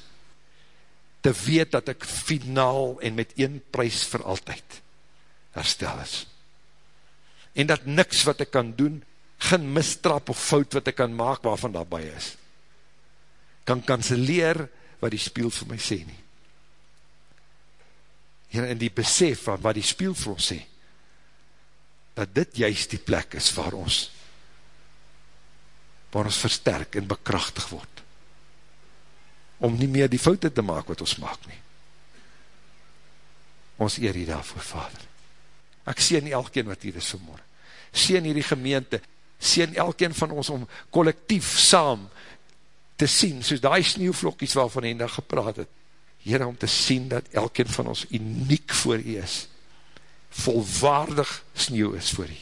Te weet dat ek finaal en met een prijs vir altyd herstel is. En dat niks wat ek kan doen, geen mistrap of fout wat ek kan maak waarvan daarby is, kan kanseleer wat die spiel vir my sê nie en in die besef van wat die spiel vir ons sê, dat dit juist die plek is waar ons, waar ons versterk en bekrachtig word, om nie meer die foute te maak wat ons maak nie. Ons eer hier daarvoor, Vader. Ek sien elkeen wat hier is vanmorgen. Sien hier die gemeente, sien elkeen van ons om collectief saam te sien, soos die sneeuwvlokkies waarvan hy nou gepraat het, Heere, om te sien dat elkeen van ons uniek voor u is, volwaardig sneeuw is voor u,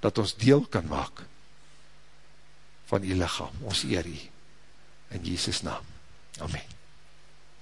dat ons deel kan maak van u lichaam, ons eer u, in Jesus naam. Amen.